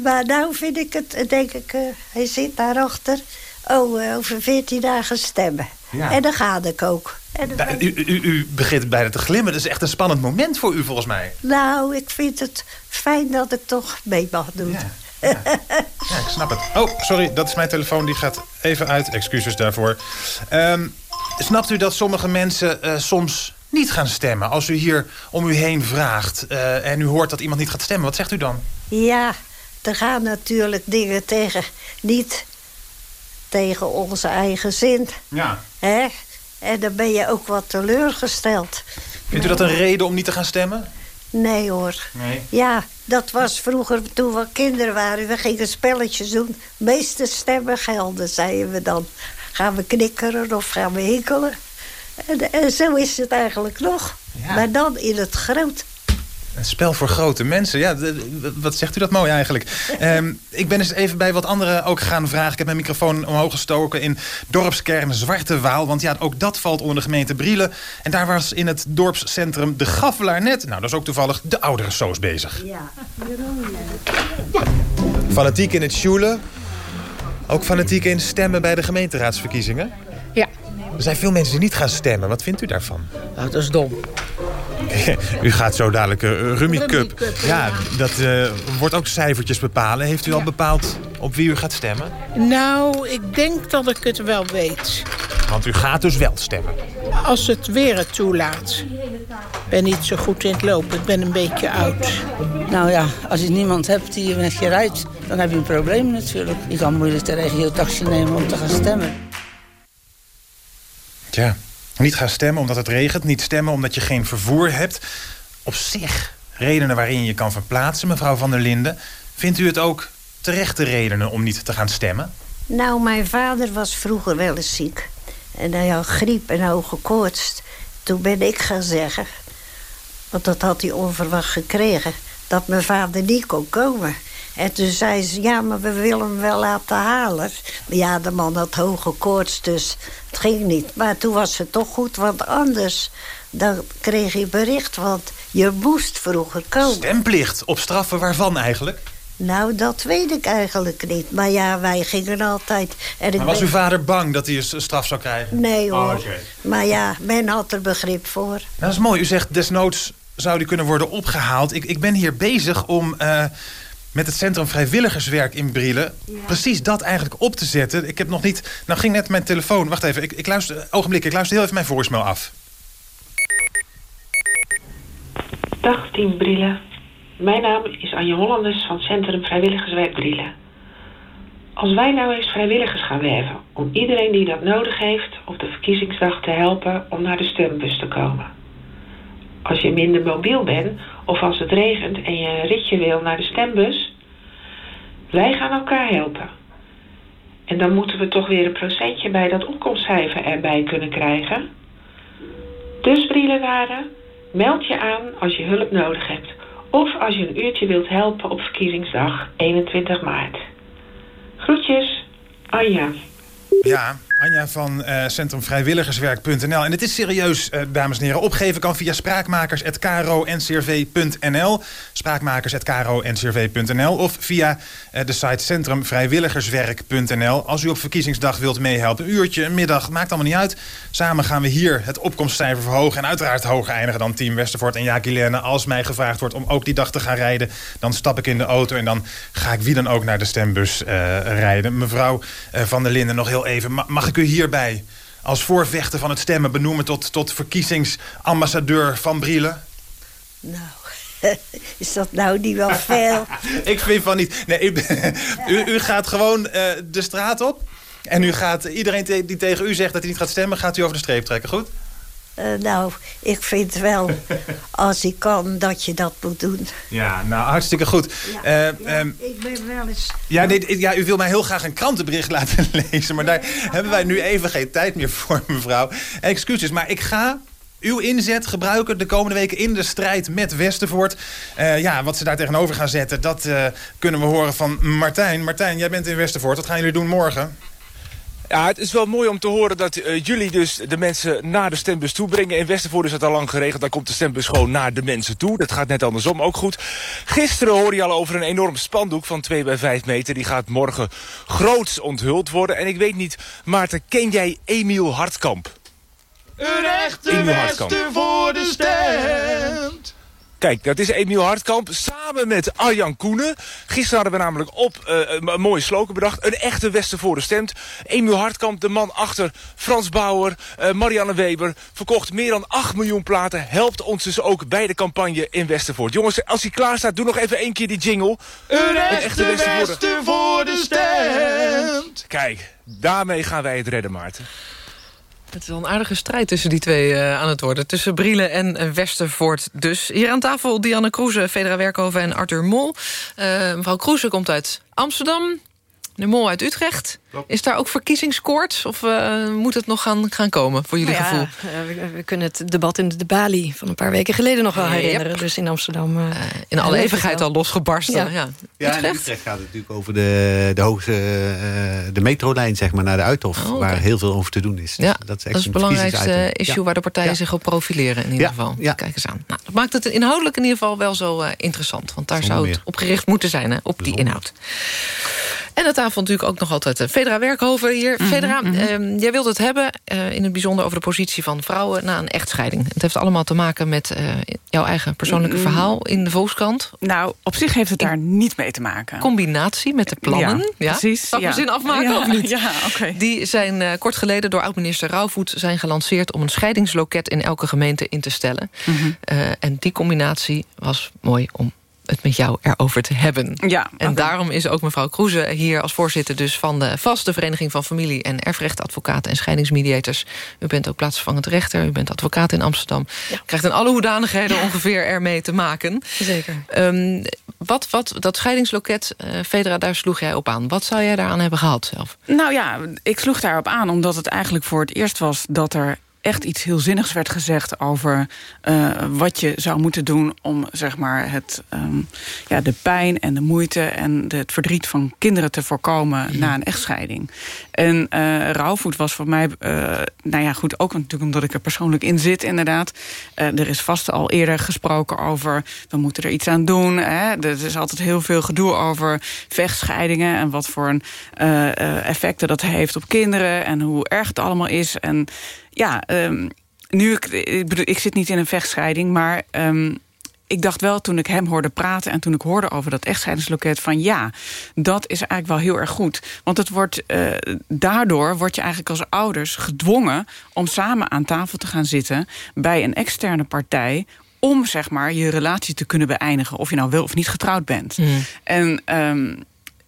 maar nou vind ik het, denk ik, uh, hij zit daarachter... oh, uh, over veertien dagen stemmen. Ja. En dan ga ik ook. Da, u, u, u, begint bijna te glimmen. Dat is echt een spannend moment voor u, volgens mij. Nou, ik vind het fijn dat ik toch mee mag doen. Ja, ja. ja ik snap het. Oh, sorry, dat is mijn telefoon. Die gaat even uit. Excuses daarvoor. Um, snapt u dat sommige mensen uh, soms niet gaan stemmen? Als u hier om u heen vraagt uh, en u hoort dat iemand niet gaat stemmen. Wat zegt u dan? Ja, er gaan natuurlijk dingen tegen... niet tegen onze eigen zin. Ja. Hè? En dan ben je ook wat teleurgesteld. Vindt u dat een reden om niet te gaan stemmen? Nee hoor. Nee? Ja, dat was vroeger toen we kinderen waren. We gingen spelletjes doen. meeste stemmen gelden, zeiden we dan. Gaan we knikkeren of gaan we hinkelen? En, en zo is het eigenlijk nog. Maar dan in het groot. Een spel voor grote mensen. Ja, wat zegt u dat mooi eigenlijk. Ehm, ik ben eens even bij wat anderen ook gaan vragen. Ik heb mijn microfoon omhoog gestoken in dorpskern Zwarte Waal. Want ja, ook dat valt onder de gemeente Brielen. En daar was in het dorpscentrum de Gaffelaar net. Nou, dat is ook toevallig de oudere soos bezig. Ja, ja. Fanatiek in het sjoelen. Ook fanatiek in stemmen bij de gemeenteraadsverkiezingen. Ja. Er zijn veel mensen die niet gaan stemmen. Wat vindt u daarvan? Nou, dat is dom. u gaat zo dadelijk uh, Rummy Cup. Ja, dat uh, wordt ook cijfertjes bepalen. Heeft u al bepaald op wie u gaat stemmen? Nou, ik denk dat ik het wel weet. Want u gaat dus wel stemmen? Als het weer het toelaat. Ik ben niet zo goed in het lopen. Ik ben een beetje oud. Nou ja, als je niemand hebt die je met je rijdt... dan heb je een probleem natuurlijk. Je kan moeilijk de regio taxi nemen om te gaan stemmen. Tja, niet gaan stemmen omdat het regent. Niet stemmen omdat je geen vervoer hebt. Op zich redenen waarin je kan verplaatsen, mevrouw Van der Linden. Vindt u het ook terechte redenen om niet te gaan stemmen? Nou, mijn vader was vroeger wel eens ziek. En hij had griep en hoge koorts. Toen ben ik gaan zeggen, want dat had hij onverwacht gekregen... dat mijn vader niet kon komen. En toen zei ze, ja, maar we willen hem wel laten halen. Ja, de man had hoge koorts, dus het ging niet. Maar toen was het toch goed, want anders dan kreeg je bericht... want je moest vroeger komen. Stemplicht, op straffen waarvan eigenlijk? Nou, dat weet ik eigenlijk niet. Maar ja, wij gingen altijd... En maar was uw vader bang dat hij een straf zou krijgen? Nee hoor. Oh, Maar ja, men had er begrip voor. Dat is mooi. U zegt desnoods zou die kunnen worden opgehaald. Ik, ik ben hier bezig om... Uh, met het Centrum Vrijwilligerswerk in Brielen... precies dat eigenlijk op te zetten. Ik heb nog niet... Nou ging net mijn telefoon... Wacht even, ik, ik luister... Ogenblik, ik luister heel even mijn voicemail af. Dag, team Brielen. Mijn naam is Anje Hollanders van Centrum Vrijwilligerswerk Brielen. Als wij nou eens vrijwilligers gaan werven... om iedereen die dat nodig heeft op de verkiezingsdag te helpen... om naar de stembus te komen. Als je minder mobiel bent of als het regent en je een ritje wil naar de stembus. Wij gaan elkaar helpen. En dan moeten we toch weer een procentje bij dat opkomstcijfer erbij kunnen krijgen. Dus Brielenaren, meld je aan als je hulp nodig hebt. Of als je een uurtje wilt helpen op verkiezingsdag 21 maart. Groetjes, Anja. Ja, Anja van uh, centrumvrijwilligerswerk.nl. En het is serieus, uh, dames en heren. Opgeven kan via spraakmakers.kro.ncrv.nl. Spraakmakers.kro.ncrv.nl. Of via uh, de site centrumvrijwilligerswerk.nl. Als u op verkiezingsdag wilt meehelpen. Een uurtje, een middag, maakt allemaal niet uit. Samen gaan we hier het opkomstcijfer verhogen. En uiteraard hoger eindigen dan Team Westervoort en Jaak. Als mij gevraagd wordt om ook die dag te gaan rijden... dan stap ik in de auto en dan ga ik wie dan ook naar de stembus rijden. Mevrouw Van der Linden, nog heel even. Mag ik u hierbij als voorvechter van het stemmen benoemen... tot, tot verkiezingsambassadeur van Brielen? Nou, is dat nou niet wel veel? ik vind van niet. Nee, u, u, u gaat gewoon uh, de straat op... en u gaat iedereen die tegen u zegt dat hij niet gaat stemmen... gaat u over de streep trekken, goed? Uh, nou, ik vind wel, als ik kan, dat je dat moet doen. Ja, nou, hartstikke goed. Ja, uh, ja, um, ik ben wel eens... Ja, nee, ja, u wil mij heel graag een krantenbericht laten lezen... maar daar hebben wij nu even geen tijd meer voor, mevrouw. Excuses, maar ik ga uw inzet gebruiken de komende weken in de strijd met Westervoort. Uh, ja, wat ze daar tegenover gaan zetten, dat kunnen we horen van Martijn. Martijn, jij bent in Westervoort. Wat gaan jullie doen morgen? Ja, het is wel mooi om te horen dat uh, jullie dus de mensen naar de stembus toe brengen. In Westervoort is het al lang geregeld. Daar komt de stembus gewoon naar de mensen toe. Dat gaat net andersom ook goed. Gisteren hoorde je al over een enorm spandoek van 2 bij 5 meter. Die gaat morgen groots onthuld worden. En ik weet niet, Maarten, ken jij Emiel Hartkamp? Een echte voor de stemt. Kijk, dat is Emiel Hartkamp samen met Arjan Koenen. Gisteren hadden we namelijk op uh, een mooie slogan bedacht. Een echte Westervoorde stemt. Emiel Hartkamp, de man achter Frans Bauer, uh, Marianne Weber... verkocht meer dan 8 miljoen platen. Helpt ons dus ook bij de campagne in Westervoort. Jongens, als hij klaar staat, doe nog even één keer die jingle. Een, echte, Westervoorde stemt. Kijk, daarmee gaan wij het redden, Maarten. Het is al een aardige strijd tussen die twee uh, aan het worden. Tussen Brielen en uh, Westervoort dus. Hier aan tafel Dianne Kroeze, Federa Werkhoven en Arthur Mol. Uh, mevrouw Kroeze komt uit Amsterdam. De Mol uit Utrecht. Is daar ook verkiezingskoorts? Of uh, moet het nog gaan, gaan komen, voor jullie nou ja, gevoel? Uh, we, we, kunnen het debat in de Bali van een paar weken geleden nog wel herinneren. Dus in Amsterdam... Uh, in alle eeuwigheid al losgebarsten. Ja, ja. ja Utrecht? in Utrecht gaat het natuurlijk over de, de, hoogste, de metrolijn zeg maar, naar de Uithof. Oh, okay. Waar heel veel over te doen is. Ja, dat is, echt dat is het belangrijkste issue waar de partijen zich op profileren. In ieder geval. Kijk eens aan. Nou, dat maakt het inhoudelijk in ieder geval wel zo interessant. Want daar Zonder zou het meer. op gericht moeten zijn, hè, op die inhoud. En aan tafel natuurlijk ook nog altijd Federa Werkhoven hier. Mm -hmm, Federa, mm -hmm. uh, jij wilt het hebben uh, in het bijzonder over de positie van vrouwen na een echtscheiding. Het heeft allemaal te maken met uh, jouw eigen persoonlijke mm -hmm. verhaal in de Volkskrant. Nou, op zich heeft het daar in niet mee te maken. Combinatie met de plannen. Ja, ja? precies. Zal ik ja. zin afmaken ja, of niet? Ja, oké. Die zijn kort geleden door oud-minister Rauwvoet zijn gelanceerd... om een scheidingsloket in elke gemeente in te stellen. en die combinatie was mooi om het met jou erover te hebben. Ja, en daarom is ook mevrouw Kroeze hier als voorzitter... dus van de vaste Vereniging van Familie- en Erfrechtadvocaten... en scheidingsmediators. U bent ook plaatsvervangend rechter, u bent advocaat in Amsterdam. Ja. Krijgt in alle hoedanigheden ja. ongeveer ermee te maken. Zeker. Um, wat, wat, dat scheidingsloket, uh, Federa, daar sloeg jij op aan. Wat zou jij daaraan hebben gehad zelf? Nou ja, ik sloeg daarop aan omdat het eigenlijk voor het eerst was... dat er echt iets heel zinnigs werd gezegd over uh, wat je zou moeten doen om zeg maar het, um, ja, de pijn en de moeite en de, het verdriet van kinderen te voorkomen ja. na een echtscheiding. En uh, rouwvoet was voor mij, uh, nou ja goed, ook natuurlijk omdat ik er persoonlijk in zit inderdaad. er is vast al eerder gesproken over, we moeten er iets aan doen. Hè? Er is altijd heel veel gedoe over vechtscheidingen en wat voor een effecten dat heeft op kinderen en hoe erg het allemaal is. En ja, um, nu, ik, ik, bedoel, ik zit niet in een vechtscheiding, maar um, ik dacht wel toen ik hem hoorde praten... en toen ik hoorde over dat echtscheidingsloket... van ja, dat is eigenlijk wel heel erg goed. Want het wordt, uh, daardoor word je eigenlijk als ouders gedwongen... om samen aan tafel te gaan zitten bij een externe partij om zeg maar je relatie te kunnen beëindigen... of je nou wel of niet getrouwd bent. Mm. En um,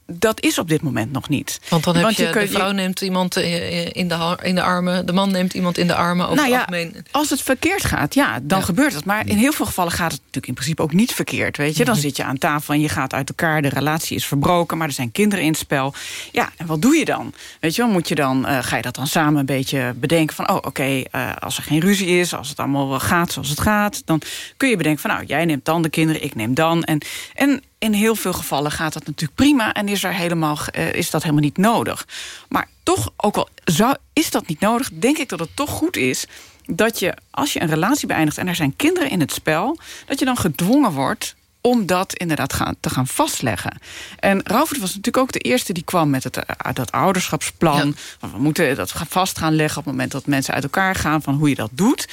dat is op dit moment nog niet. Want dan heb Want je, je de vrouw je... neemt iemand in de, in de armen... de man neemt iemand in de armen. Over nou ja, algemeen... als het verkeerd gaat, ja, dan ja. gebeurt het. Maar in heel veel gevallen gaat het natuurlijk in principe ook niet verkeerd. Weet je? Dan zit je aan tafel en je gaat uit elkaar. De relatie is verbroken, maar er zijn kinderen in het spel. Ja, en wat doe je dan? Weet je wel, moet je dan, uh, ga je dat dan samen een beetje bedenken van... oh, oké, okay, uh, als er geen ruzie is, als het allemaal gaat zoals het gaat... dan kun je bedenken van, nou, jij neemt dan de kinderen, ik neem dan. En, en in heel veel gevallen gaat dat natuurlijk prima... en is, er helemaal, uh, is dat helemaal niet nodig. Maar toch, ook al zou, is dat niet nodig... denk ik dat het toch goed is dat je, als je een relatie beëindigt... en er zijn kinderen in het spel... dat je dan gedwongen wordt om dat inderdaad gaan, te gaan vastleggen. En Rauwvoet was natuurlijk ook de eerste die kwam met het, uh, dat ouderschapsplan. Ja. We moeten dat vast gaan leggen op het moment dat mensen uit elkaar gaan... van hoe je dat doet.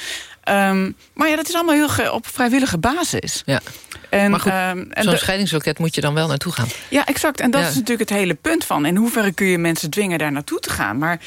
Um, maar ja, dat is allemaal heel op vrijwillige basis. Ja. En, maar goed, um, zo'n scheidingsloket moet je dan wel naartoe gaan. Ja, exact. En dat ja. is natuurlijk het hele punt van... in hoeverre kun je mensen dwingen daar naartoe te gaan. Maar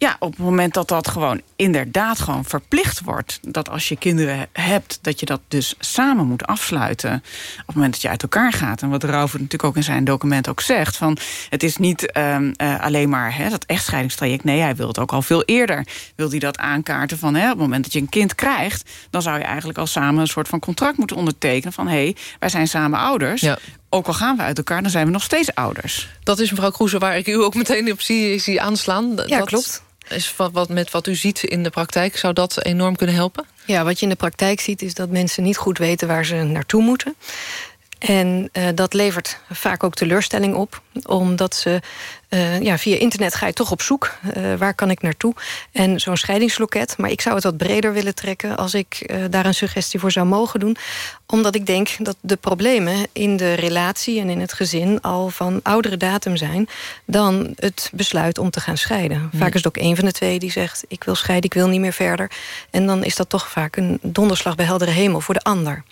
ja, op het moment dat dat gewoon inderdaad gewoon verplicht wordt... dat als je kinderen hebt, dat je dat dus samen moet afsluiten... op het moment dat je uit elkaar gaat. En wat Rauwvoet natuurlijk ook in zijn document ook zegt... van het is niet um, uh, alleen maar hè, dat echtscheidingstraject. Nee, hij wil het ook al veel eerder. Wil hij dat aankaarten van hè, op het moment dat je een kind krijgt... dan zou je eigenlijk al samen een soort van contract moeten ondertekenen... van hé, hey, wij zijn samen ouders... Ja ook al gaan we uit elkaar, dan zijn we nog steeds ouders. Dat is mevrouw Kroeze waar ik u ook meteen op zie, zie aanslaan. Ja, dat klopt. Is wat, met wat u ziet in de praktijk, zou dat enorm kunnen helpen? Ja, wat je in de praktijk ziet is dat mensen niet goed weten waar ze naartoe moeten. En uh, dat levert vaak ook teleurstelling op. Omdat ze uh, ja, via internet ga je toch op zoek. Uh, waar kan ik naartoe? En zo'n scheidingsloket. Maar ik zou het wat breder willen trekken... als ik daar een suggestie voor zou mogen doen. Omdat ik denk dat de problemen in de relatie en in het gezin... al van oudere datum zijn dan het besluit om te gaan scheiden. Vaak is het ook een van de twee die zegt... ik wil scheiden, ik wil niet meer verder. En dan is dat toch vaak een donderslag bij heldere hemel voor de ander.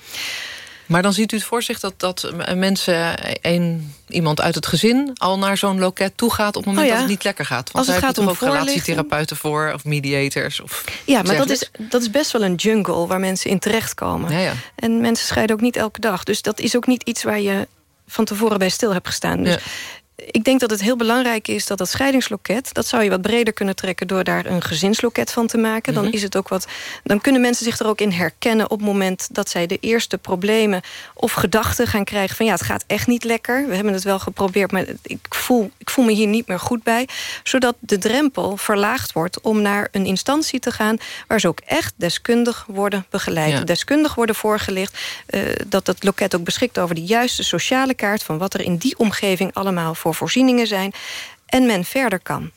Maar dan ziet u het voor zich dat, dat mensen, een, iemand uit het gezin... al naar zo'n loket toe gaat op het moment oh ja. dat het niet lekker gaat. Want Als het gaat om ook relatietherapeuten voor, of mediators. Of ja, maar dat is, dat is best wel een jungle waar mensen in terechtkomen. Ja, ja. En mensen scheiden ook niet elke dag. Dus dat is ook niet iets waar je van tevoren bij stil hebt gestaan. Dus ik denk dat het heel belangrijk is dat dat scheidingsloket... dat zou je wat breder kunnen trekken door daar een gezinsloket van te maken. Dan, Mhm. is het ook wat, dan kunnen mensen zich er ook in herkennen... op het moment dat zij de eerste problemen of gedachten gaan krijgen... van ja, het gaat echt niet lekker. We hebben het wel geprobeerd, maar ik voel, ik voel me hier niet meer goed bij. Zodat de drempel verlaagd wordt om naar een instantie te gaan... waar ze ook echt deskundig worden begeleid. Ja. Deskundig worden voorgelicht. eh, dat het loket ook beschikt over de juiste sociale kaart... van wat er in die omgeving allemaal voor voorzieningen zijn. En men verder kan.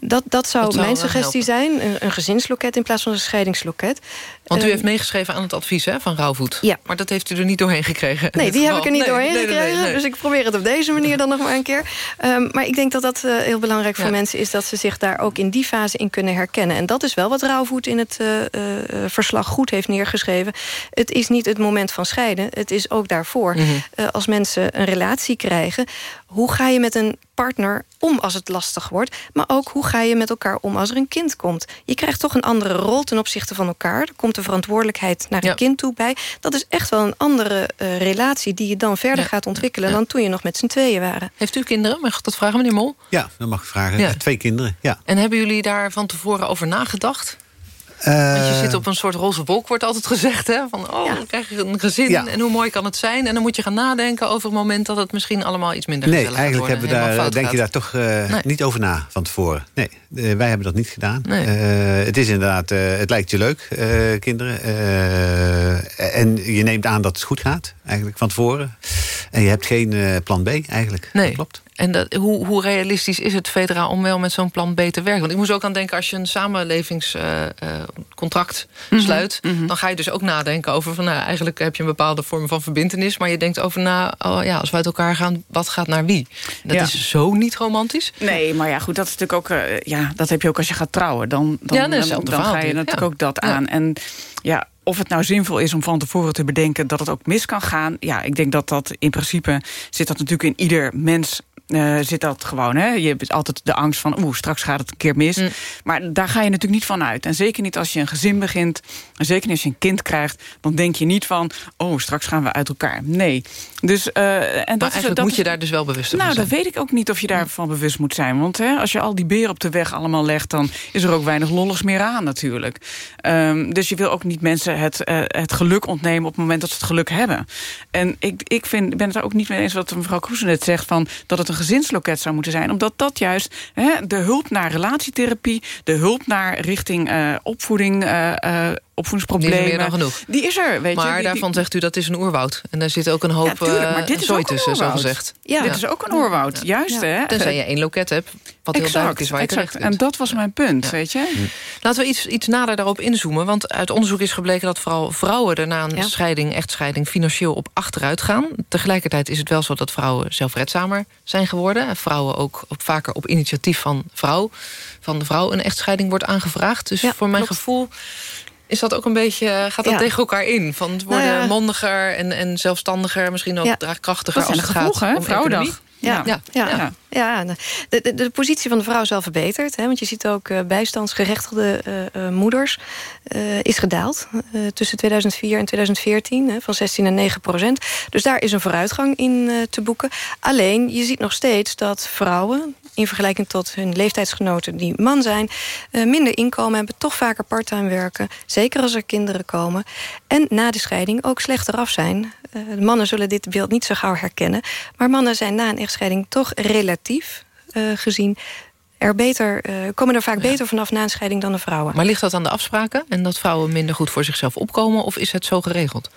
Dat, dat zou Dat zou mijn suggestie zijn. Een, een gezinsloket in plaats van een scheidingsloket. Want u Eh, heeft meegeschreven aan het advies hè, van Rauwvoet. Ja. Maar dat heeft u er niet doorheen gekregen. Nee, die heb ik er niet Nee, doorheen nee, gekregen. nee. Dus ik probeer het op deze manier dan nog maar een keer. Ehm, maar ik denk dat dat eh, heel belangrijk voor mensen is... dat ze zich daar ook in die fase in kunnen herkennen. En dat is wel wat Rauwvoet in het eh, eh, verslag goed heeft neergeschreven. Het is niet het moment van scheiden. Het is ook daarvoor. Mhm. Als mensen een relatie krijgen... hoe ga je met een partner om als het lastig wordt... maar ook hoe ga je met elkaar om als er een kind komt. Je krijgt toch een andere rol ten opzichte van elkaar. Er komt de verantwoordelijkheid naar een kind toe bij. Dat is echt wel een andere eh, relatie... die je dan verder gaat ontwikkelen... dan toen je nog met z'n tweeën waren. Heeft u kinderen? Mag ik dat vragen, meneer Mol? Ja, dat mag ik vragen. Ja. Twee kinderen, ja. En hebben jullie daar van tevoren over nagedacht? Want je Eh, zit op een soort roze wolk, wordt altijd gezegd. Hè? Van, oh, dan krijg je een gezin Ja. en hoe mooi kan het zijn? En dan moet je gaan nadenken over het moment... dat het misschien allemaal iets minder Nee, eigenlijk worden. hebben we daar, denk je daar toch eh, Nee. niet over na van tevoren. Nee, eh, wij hebben dat niet gedaan. Nee. Het is inderdaad, het lijkt je leuk, kinderen. En je neemt aan dat het goed gaat, eigenlijk van tevoren. En je hebt geen plan B, eigenlijk. Nee. Dat klopt. En dat, hoe, hoe realistisch is het, Federa, om wel met zo'n plan B te werken? Want ik moest ook aan denken, als je een samenlevingscontract Mhm, sluit... dan ga je dus ook nadenken over... van nou, eigenlijk heb je een bepaalde vorm van verbindenis... maar je denkt over na, oh, ja, als we uit elkaar gaan, wat gaat naar wie? Dat Ja. is zo niet romantisch. Nee, maar ja, goed, dat is natuurlijk ook... eh, ja, dat heb je ook als je gaat trouwen. Dan, dan, Ja, dan, dan ga je natuurlijk. Ja. ook dat aan. En ja, of het nou zinvol is om van tevoren te bedenken... dat het ook mis kan gaan. Ja, ik denk dat dat in principe... zit dat natuurlijk in ieder mens... eh, zit dat gewoon, hè? Je hebt altijd de angst van, oeh, straks gaat het een keer mis. Mm. Maar daar ga je natuurlijk niet van uit. En zeker niet als je een gezin begint, en zeker niet als je een kind krijgt... dan denk je niet van, oh, straks gaan we uit elkaar. Nee. Dus, eh, en Maar dat is, dat moet je daar dus wel bewust van nou, zijn. dat weet ik ook niet of je daarvan bewust moet zijn. Want hè, als je al die beren op de weg allemaal legt... dan is er ook weinig lolligs meer aan natuurlijk. Ehm, dus je wil ook niet mensen het, eh, het geluk ontnemen... op het moment dat ze het geluk hebben. En ik, ik vind, ben het er ook niet mee eens wat mevrouw Kroes net zegt... Van dat het een gezinsloket zou moeten zijn. Omdat dat juist hè, de hulp naar relatietherapie... de hulp naar richting eh, opvoeding... eh, eh, opvoedingsproblemen. Die is er meer dan genoeg. Die is er, weet je. maar Die- die- daarvan zegt u dat is een oerwoud. En daar zit ook een hoop Ja, tuurlijk, maar eh, dit is ook tussen, zo gezegd. Ja. Dit is ook een oerwoud, juist, hè? Tenzij je één loket hebt, wat heel duidelijk is waar je exact. kunt. En dat was mijn punt, weet je. Laten we iets, iets nader daarop inzoomen. Want uit onderzoek is gebleken dat vooral vrouwen... er na een scheiding, echtscheiding, financieel op achteruit gaan. Tegelijkertijd is het wel zo dat vrouwen zelfredzamer zijn geworden. En vrouwen ook, ook vaker op initiatief van, vrouw, van de vrouw... een echtscheiding wordt aangevraagd. Dus voor mijn gevoel is dat ook een beetje, gaat dat Ja. tegen elkaar in? Van het worden Nou ja. mondiger en, en zelfstandiger, misschien ook Ja. draagkrachtiger Dat zijn als het gaat gevolgen, om Vrouwendag. Ja, Ja. Ja. Ja. de, de, positie van de vrouw is wel verbeterd. Hè, want je ziet ook eh, bijstandsgerechtigde eh, eh, moeders is gedaald. tussen 2004 en 2014 hè, van 16 naar 9 procent. Dus daar is een vooruitgang in te boeken. Alleen, je ziet nog steeds dat vrouwen... in vergelijking tot hun leeftijdsgenoten die man zijn... minder inkomen hebben, toch vaker parttime werken. Zeker als er kinderen komen. En na de scheiding ook slechter af zijn. Mannen zullen dit beeld niet zo gauw herkennen. Maar mannen zijn na een echtscheiding toch relatief eh, gezien... Er beter, eh, komen er vaak beter vanaf na een scheiding dan de vrouwen. Maar ligt dat aan de afspraken? En dat vrouwen minder goed voor zichzelf opkomen? Of is het zo geregeld?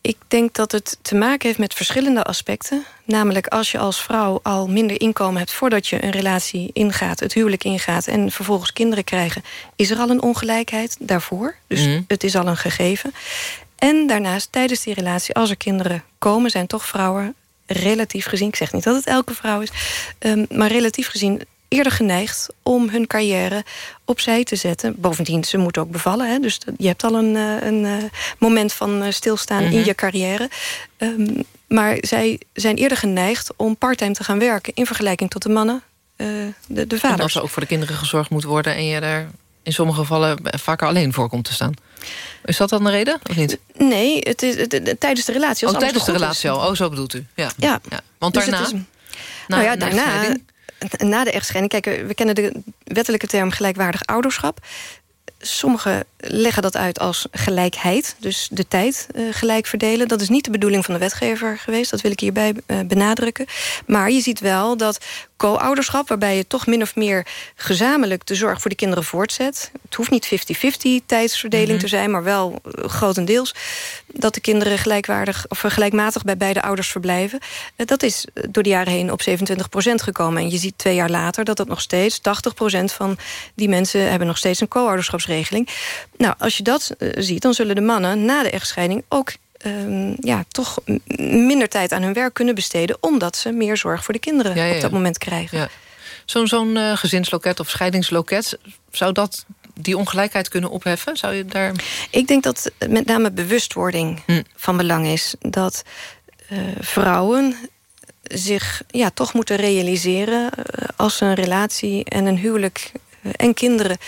Ik denk dat het te maken heeft met verschillende aspecten. Namelijk als je als vrouw al minder inkomen hebt... voordat je een relatie ingaat, het huwelijk ingaat... en vervolgens kinderen krijgen... is er al een ongelijkheid daarvoor. Dus Mhm. het is al een gegeven. En daarnaast, tijdens die relatie, als er kinderen komen... zijn toch vrouwen relatief gezien... ik zeg niet dat het elke vrouw is... ehm, maar relatief gezien eerder geneigd om hun carrière opzij te zetten. Bovendien, ze moeten ook bevallen. Hè? Dus je hebt al een, eh, een eh, moment van eh, stilstaan in Mhm. je carrière. Ehm, maar zij zijn eerder geneigd om parttime te gaan werken... in vergelijking tot de mannen, de, de Omdat vaders. er ook voor de kinderen gezorgd moet worden... en je er in sommige gevallen vaker alleen voor komt te staan. Is dat dan de reden, of niet? Nee, het is, het- het- tijdens de relatie. Als Oh, tijdens de relatie al. Oh, zo bedoelt u. Ja. Ja. Want Dus daarna? Na nou ja, daarna, na de echtscheiding... kijk, we kennen de wettelijke term gelijkwaardig ouderschap. Sommigen leggen dat uit als gelijkheid, dus de tijd uh, gelijk verdelen. Dat is niet de bedoeling van de wetgever geweest, dat wil ik hierbij uh, benadrukken. Maar je ziet wel dat co-ouderschap... waarbij je toch min of meer gezamenlijk de zorg voor de kinderen voortzet. Het hoeft niet 50-50 tijdsverdeling mm -hmm. te zijn, maar wel uh, grotendeels... dat de kinderen gelijkwaardig of gelijkmatig bij beide ouders verblijven. dat is door de jaren heen op 27% gekomen. En je ziet twee jaar later dat dat nog steeds... 80% van die mensen hebben nog steeds een co-ouderschapsregeling. Nou, als je dat ziet, dan zullen de mannen na de echtscheiding ook um, ja, toch minder tijd aan hun werk kunnen besteden... omdat ze meer zorg voor de kinderen ja, ja, op dat moment krijgen. Ja. Zo'n zo'n uh, gezinsloket of scheidingsloket... zou dat die ongelijkheid kunnen opheffen? Zou je daar... Ik denk dat met name bewustwording hm. van belang is. Dat uh, vrouwen zich ja, toch moeten realiseren... Uh, als ze een relatie en een huwelijk en kinderen,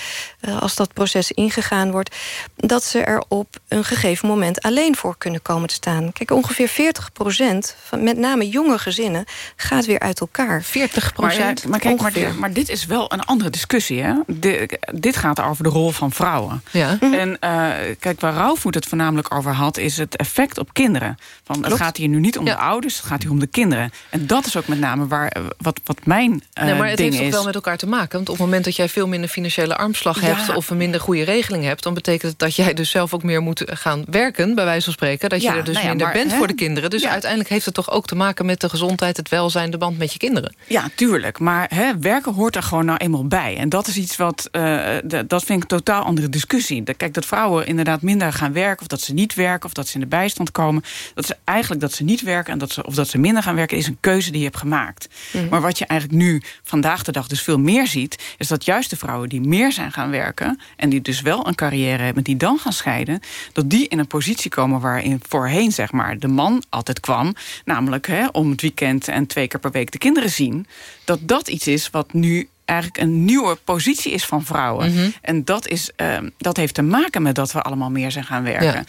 eh, als dat proces ingegaan wordt... dat ze er op een gegeven moment alleen voor kunnen komen te staan. Kijk, ongeveer 40 procent, van met name jonge gezinnen... gaat weer uit elkaar. 40 procent? Maar, maar, kijk, maar, maar, dit is wel een andere discussie. Hè? De, dit gaat over de rol van vrouwen. Ja. En uh, kijk, waar Rauwvoet het voornamelijk over had... is het effect op kinderen. Van, het gaat hier nu niet om ja. de ouders, het gaat hier om de kinderen. En dat is ook met name waar, wat, wat mijn uh, nee, maar het ding heeft is. toch wel met elkaar te maken? Want op het moment dat jij veel minder financiële armslag hebt... Ja. of een minder goede regeling hebt... dan betekent het dat jij dus zelf ook meer moet gaan werken... bij wijze van spreken, dat je er dus nou ja, minder maar, bent hè? voor de kinderen. Dus uiteindelijk heeft het toch ook te maken met de gezondheid... het welzijn, de band met je kinderen. Ja, tuurlijk. Maar hè, werken hoort er gewoon nou eenmaal bij. En dat is iets wat, eh, dat vind ik een totaal andere discussie. Kijk, dat vrouwen inderdaad minder gaan werken... of dat ze niet werken, of dat ze in de bijstand komen. Dat ze eigenlijk dat ze niet werken en dat ze, of dat ze minder gaan werken... is een keuze die je hebt gemaakt. Mhm. Maar wat je eigenlijk nu vandaag de dag dus veel meer ziet... is dat juist vrouwen die meer zijn gaan werken... en die dus wel een carrière hebben, die dan gaan scheiden... dat die in een positie komen waarin voorheen zeg maar, de man altijd kwam... namelijk hè, om het weekend en twee keer per week de kinderen zien... dat dat iets is wat nu eigenlijk een nieuwe positie is van vrouwen. Mhm. En dat, is, ehm, dat heeft te maken met dat we allemaal meer zijn gaan werken.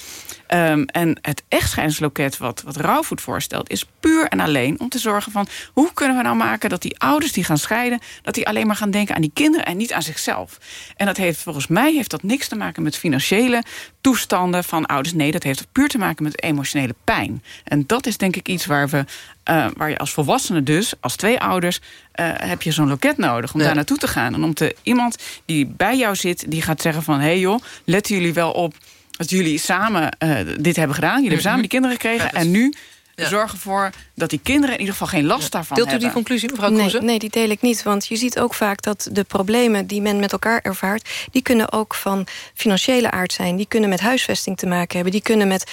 Ehm, en het echtscheidingsloket wat, wat Rauwvoet voorstelt... is puur en alleen om te zorgen van... hoe kunnen we nou maken dat die ouders die gaan scheiden... dat die alleen maar gaan denken aan die kinderen en niet aan zichzelf. En dat heeft volgens mij heeft dat niks te maken met financiële toestanden van ouders. Nee, dat heeft puur te maken met emotionele pijn. En dat is denk ik iets waar we... eh, waar je als volwassene dus, als twee ouders... eh, heb je zo'n loket nodig om Ja. daar naartoe te gaan. En om te, iemand die bij jou zit, die gaat zeggen van... hé hey joh, letten jullie wel op dat jullie samen eh, dit hebben gedaan. Jullie hebben samen die kinderen gekregen. En nu zorgen ervoor dat die kinderen in ieder geval geen last daarvan Deelt u hebben. die conclusie, mevrouw Nee, nee, die deel ik niet. Want je ziet ook vaak dat de problemen die men met elkaar ervaart... die kunnen ook van financiële aard zijn. Die kunnen met huisvesting te maken hebben. Die kunnen met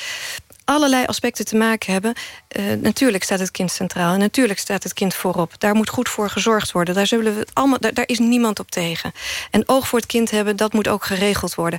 allerlei aspecten te maken hebben. Eh, natuurlijk staat het kind centraal en natuurlijk staat het kind voorop. Daar moet goed voor gezorgd worden. Daar, zullen we het allemaal, daar, daar is niemand op tegen. En oog voor het kind hebben, dat moet ook geregeld worden.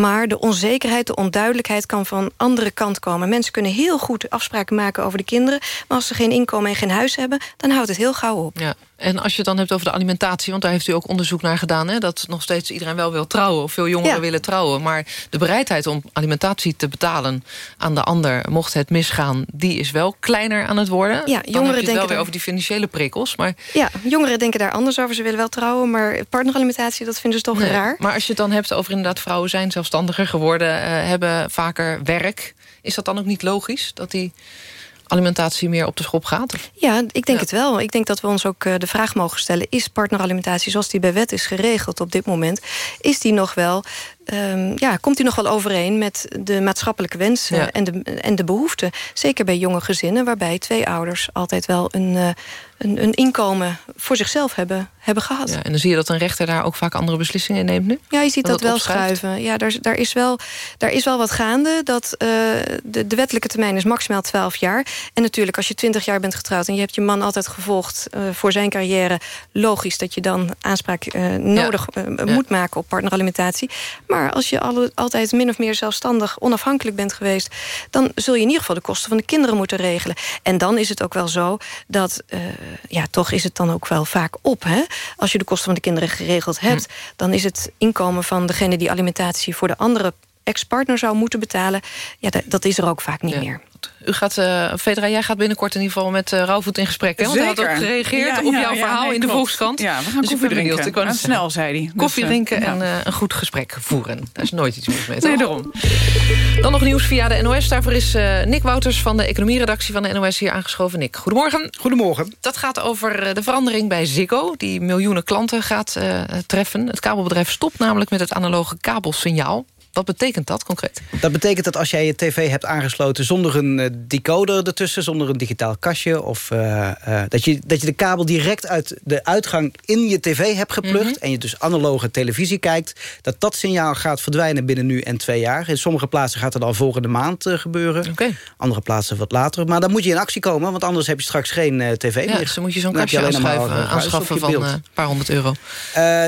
Maar de onzekerheid, de onduidelijkheid kan van andere kant komen. Mensen kunnen heel goed afspraken maken over de kinderen... maar als ze geen inkomen en geen huis hebben... dan houdt het heel gauw op. Ja. En als je het dan hebt over de alimentatie... want daar heeft u ook onderzoek naar gedaan... Hè, dat nog steeds iedereen wel wil trouwen... of veel jongeren Ja. willen trouwen... maar de bereidheid om alimentatie te betalen aan de ander... mocht het misgaan, die is wel kleiner aan het worden. Ja, dan heb je jongeren het wel weer dan- over die financiële prikkels. Maar, Ja, jongeren denken daar anders over. Ze willen wel trouwen, maar partneralimentatie... dat vinden ze toch Nee, raar. maar als je het dan hebt over inderdaad... vrouwen zijn zelfstandiger geworden, eh, hebben vaker werk... is dat dan ook niet logisch dat die alimentatie meer op de schop gaat? Ja, ik denk het wel. Ik denk dat we ons ook eh, de vraag mogen stellen... is partneralimentatie zoals die bij wet is geregeld op dit moment... is die nog wel... ehm, ja, komt die nog wel overeen met de maatschappelijke wensen Ja. en, de, en de behoeften? Zeker bij jonge gezinnen, waarbij twee ouders altijd wel een, eh, een, een inkomen voor zichzelf hebben, hebben gehad. Ja, en dan zie je dat een rechter daar ook vaak andere beslissingen in neemt nu? Ja, je ziet dat, wel opschuift? schuiven. Ja, daar, daar, is wel, daar is wel wat gaande. Dat, eh, de, de wettelijke termijn is maximaal 12 jaar. En natuurlijk, als je 20 jaar bent getrouwd... en je hebt je man altijd gevolgd eh, voor zijn carrière... logisch dat je dan aanspraak eh, nodig moet maken op partneralimentatie. Maar als je alle, altijd min of meer zelfstandig onafhankelijk bent geweest... dan zul je in ieder geval de kosten van de kinderen moeten regelen. En dan is het ook wel zo dat... ja, toch is het dan ook wel vaak op. Hè? Als je de kosten van de kinderen geregeld hebt... dan is het inkomen van degene die alimentatie voor de andere ex-partner zou moeten betalen... Ja, dat is er ook vaak niet meer. U gaat, uh, Fedra, jij gaat binnenkort in ieder geval met uh, Rauwvoet in gesprek. Hè? Want hij had ook gereageerd op jouw verhaal in de Volkskrant. Ja, we gaan dus koffie drinken. Ik snel, zei hij. Koffie dus, drinken en uh, een goed gesprek voeren. Daar is nooit iets mis mee. Nee, daarom. Dan nog nieuws via de NOS. Daarvoor is Nick Wouters van de economieredactie van de NOS hier aangeschoven. Nick, goedemorgen. Goedemorgen. Dat gaat over de verandering bij Ziggo... die miljoenen klanten gaat treffen. Het kabelbedrijf stopt namelijk met het analoge kabelsignaal. Wat betekent dat concreet? Dat betekent dat als jij je tv hebt aangesloten... zonder een uh, decoder ertussen, zonder een digitaal kastje... of uh, uh, dat, je, dat je de kabel direct uit de uitgang in je tv hebt geplukt... Mm -hmm. en je dus analoge televisie kijkt... dat dat signaal gaat verdwijnen binnen nu en twee jaar. In sommige plaatsen gaat het al volgende maand gebeuren. Okay. Andere plaatsen wat later. Maar dan moet je in actie komen, want anders heb je straks geen tv ja, meer. Dus dan moet je zo'n kastje aanschaffen, aanschaffen van een paar honderd euro.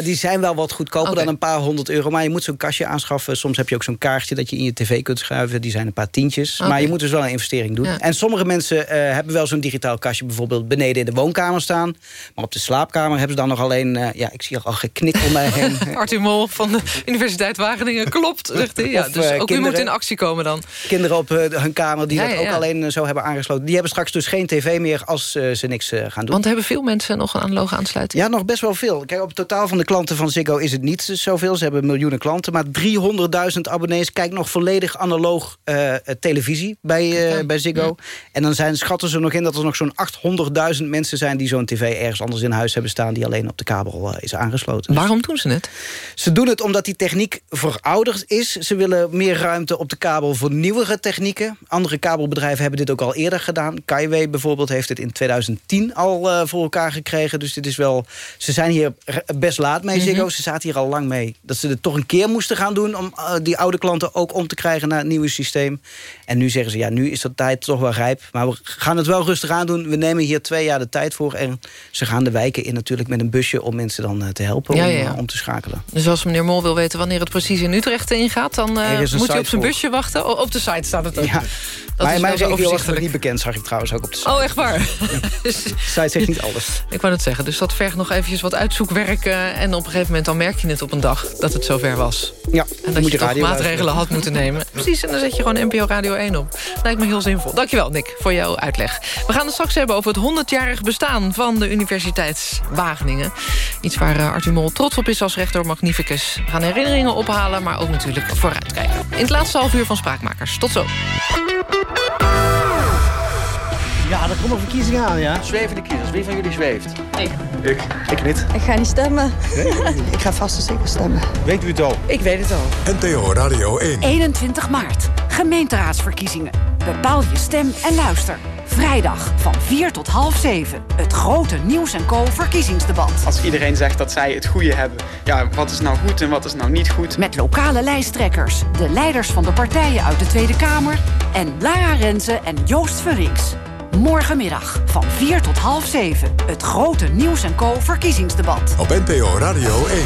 die zijn wel wat goedkoper okay. dan een paar honderd euro... maar je moet zo'n kastje aanschaffen... Soms heb je ook zo'n kaartje dat je in je tv kunt schuiven. Die zijn een paar tientjes. Okay. Maar je moet dus wel een investering doen. Ja. En sommige mensen uh, hebben wel zo'n digitaal kastje... bijvoorbeeld beneden in de woonkamer staan. Maar op de slaapkamer hebben ze dan nog alleen... Uh, ja, ik zie al geknik om mij heen. Arthur Mol van de Universiteit Wageningen klopt. Zegt hij. Ja, dus uh, ook kinderen, u moet in actie komen dan. Kinderen op hun kamer die ja, dat ook alleen zo hebben aangesloten. Die hebben straks dus geen tv meer als ze niks gaan doen. Want hebben veel mensen nog een analoge aansluiting? Ja, nog best wel veel. Kijk, op het totaal van de klanten van Ziggo is het niet zoveel. Ze hebben miljoenen klanten. Maar 300.000 abonnees abonnees kijkt nog volledig analoog uh, televisie bij, uh, bij Ziggo. Ja. En dan zijn, schatten ze nog in dat er nog zo'n 800.000 mensen zijn... die zo'n tv ergens anders in huis hebben staan... die alleen op de kabel uh, is aangesloten. Waarom doen ze het? Ze doen het omdat die techniek verouderd is. Ze willen meer ruimte op de kabel voor nieuwere technieken. Andere kabelbedrijven hebben dit ook al eerder gedaan. Kaiway bijvoorbeeld heeft het in 2010 al voor elkaar gekregen. Dus dit is wel... Ze zijn hier best laat mee, Ziggo. Mm -hmm. Ze zaten hier al lang mee. Dat ze het toch een keer moesten gaan doen... om die oude klanten ook om te krijgen naar het nieuwe systeem. En nu zeggen ze, ja, nu is dat tijd toch wel rijp. Maar we gaan het wel rustig aan doen. We nemen hier twee jaar de tijd voor. En ze gaan de wijken in natuurlijk met een busje... om mensen dan te helpen ja, ja, ja. Om, om, te schakelen. Dus als meneer Mol wil weten wanneer het precies in Utrecht ingaat... dan uh, moet hij op zijn busje wachten. Oh, op de site staat het ook. Ja. Dat maar regio was nog niet bekend, zag ik trouwens ook op de site. Oh, echt waar? de site zegt niet alles. Ik wou het zeggen, dus dat vergt nog eventjes wat uitzoekwerk... en op een gegeven moment dan merk je het op een dag dat het zover was. Ja, en dat je, je toch maatregelen had moeten nemen. Precies, en dan zet je gewoon NPO Radio 1 op. Lijkt me heel zinvol. Dankjewel, Nick, voor jouw uitleg. We gaan het straks hebben over het 100-jarig bestaan... van de Universiteit Wageningen. Iets waar Arthur Mol trots op is als rechter magnificus. We gaan herinneringen ophalen, maar ook natuurlijk vooruitkijken. In het laatste half uur van Spraakmakers. Tot zo. Ja, er komen verkiezingen aan, ja. Zwevende kiezers, wie van jullie zweeft? Ik. Ik. Ik niet. Ik ga niet stemmen. Nee? ik ga vast en zeker stemmen. Weet u het al? Ik weet het al. NTO Radio 1. 21 maart. Gemeenteraadsverkiezingen. Bepaal je stem en luister. Vrijdag van 4 tot half 7. Het grote Nieuws en Co verkiezingsdebat. Als iedereen zegt dat zij het goede hebben. Ja, wat is nou goed en wat is nou niet goed? Met lokale lijsttrekkers. De leiders van de partijen uit de Tweede Kamer. En Lara Renze en Joost Vullings. Morgenmiddag van 4 tot half 7. Het grote Nieuws en Co verkiezingsdebat. Op NPO Radio 1.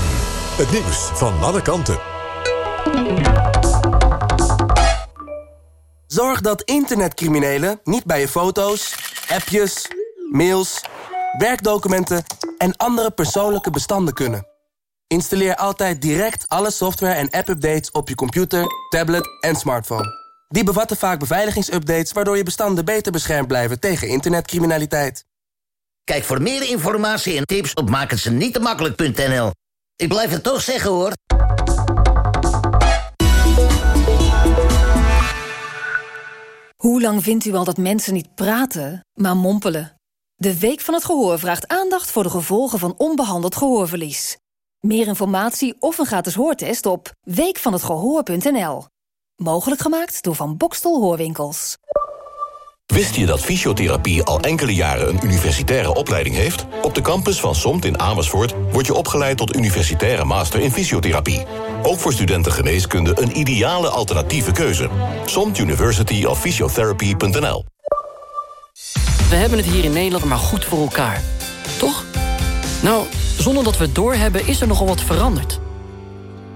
Het nieuws van alle kanten. Zorg dat internetcriminelen niet bij je foto's, appjes, mails, werkdocumenten en andere persoonlijke bestanden kunnen. Installeer altijd direct alle software en app-updates op je computer, tablet en smartphone. Die bevatten vaak beveiligingsupdates waardoor je bestanden beter beschermd blijven tegen internetcriminaliteit. Kijk voor meer informatie en tips op makkelijk.nl. Ik blijf het toch zeggen hoor. Hoe lang vindt u al dat mensen niet praten, maar mompelen? De Week van het Gehoor vraagt aandacht voor de gevolgen van onbehandeld gehoorverlies. Meer informatie of een gratis hoortest op weekvanhetgehoor.nl. Mogelijk gemaakt door Van Bokstel Hoorwinkels. Wist je dat fysiotherapie al enkele jaren een universitaire opleiding heeft? Op de campus van SOMT in Amersfoort word je opgeleid tot universitaire master in fysiotherapie. Ook voor studenten geneeskunde een ideale alternatieve keuze. SOMT University of Physiotherapy.nl We hebben het hier in Nederland maar goed voor elkaar. Toch? Nou, zonder dat we het doorhebben is er nogal wat veranderd.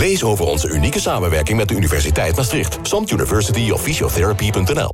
Lees over onze unieke samenwerking met de Universiteit Maastricht. Samtuniversityofficialtherapy.nl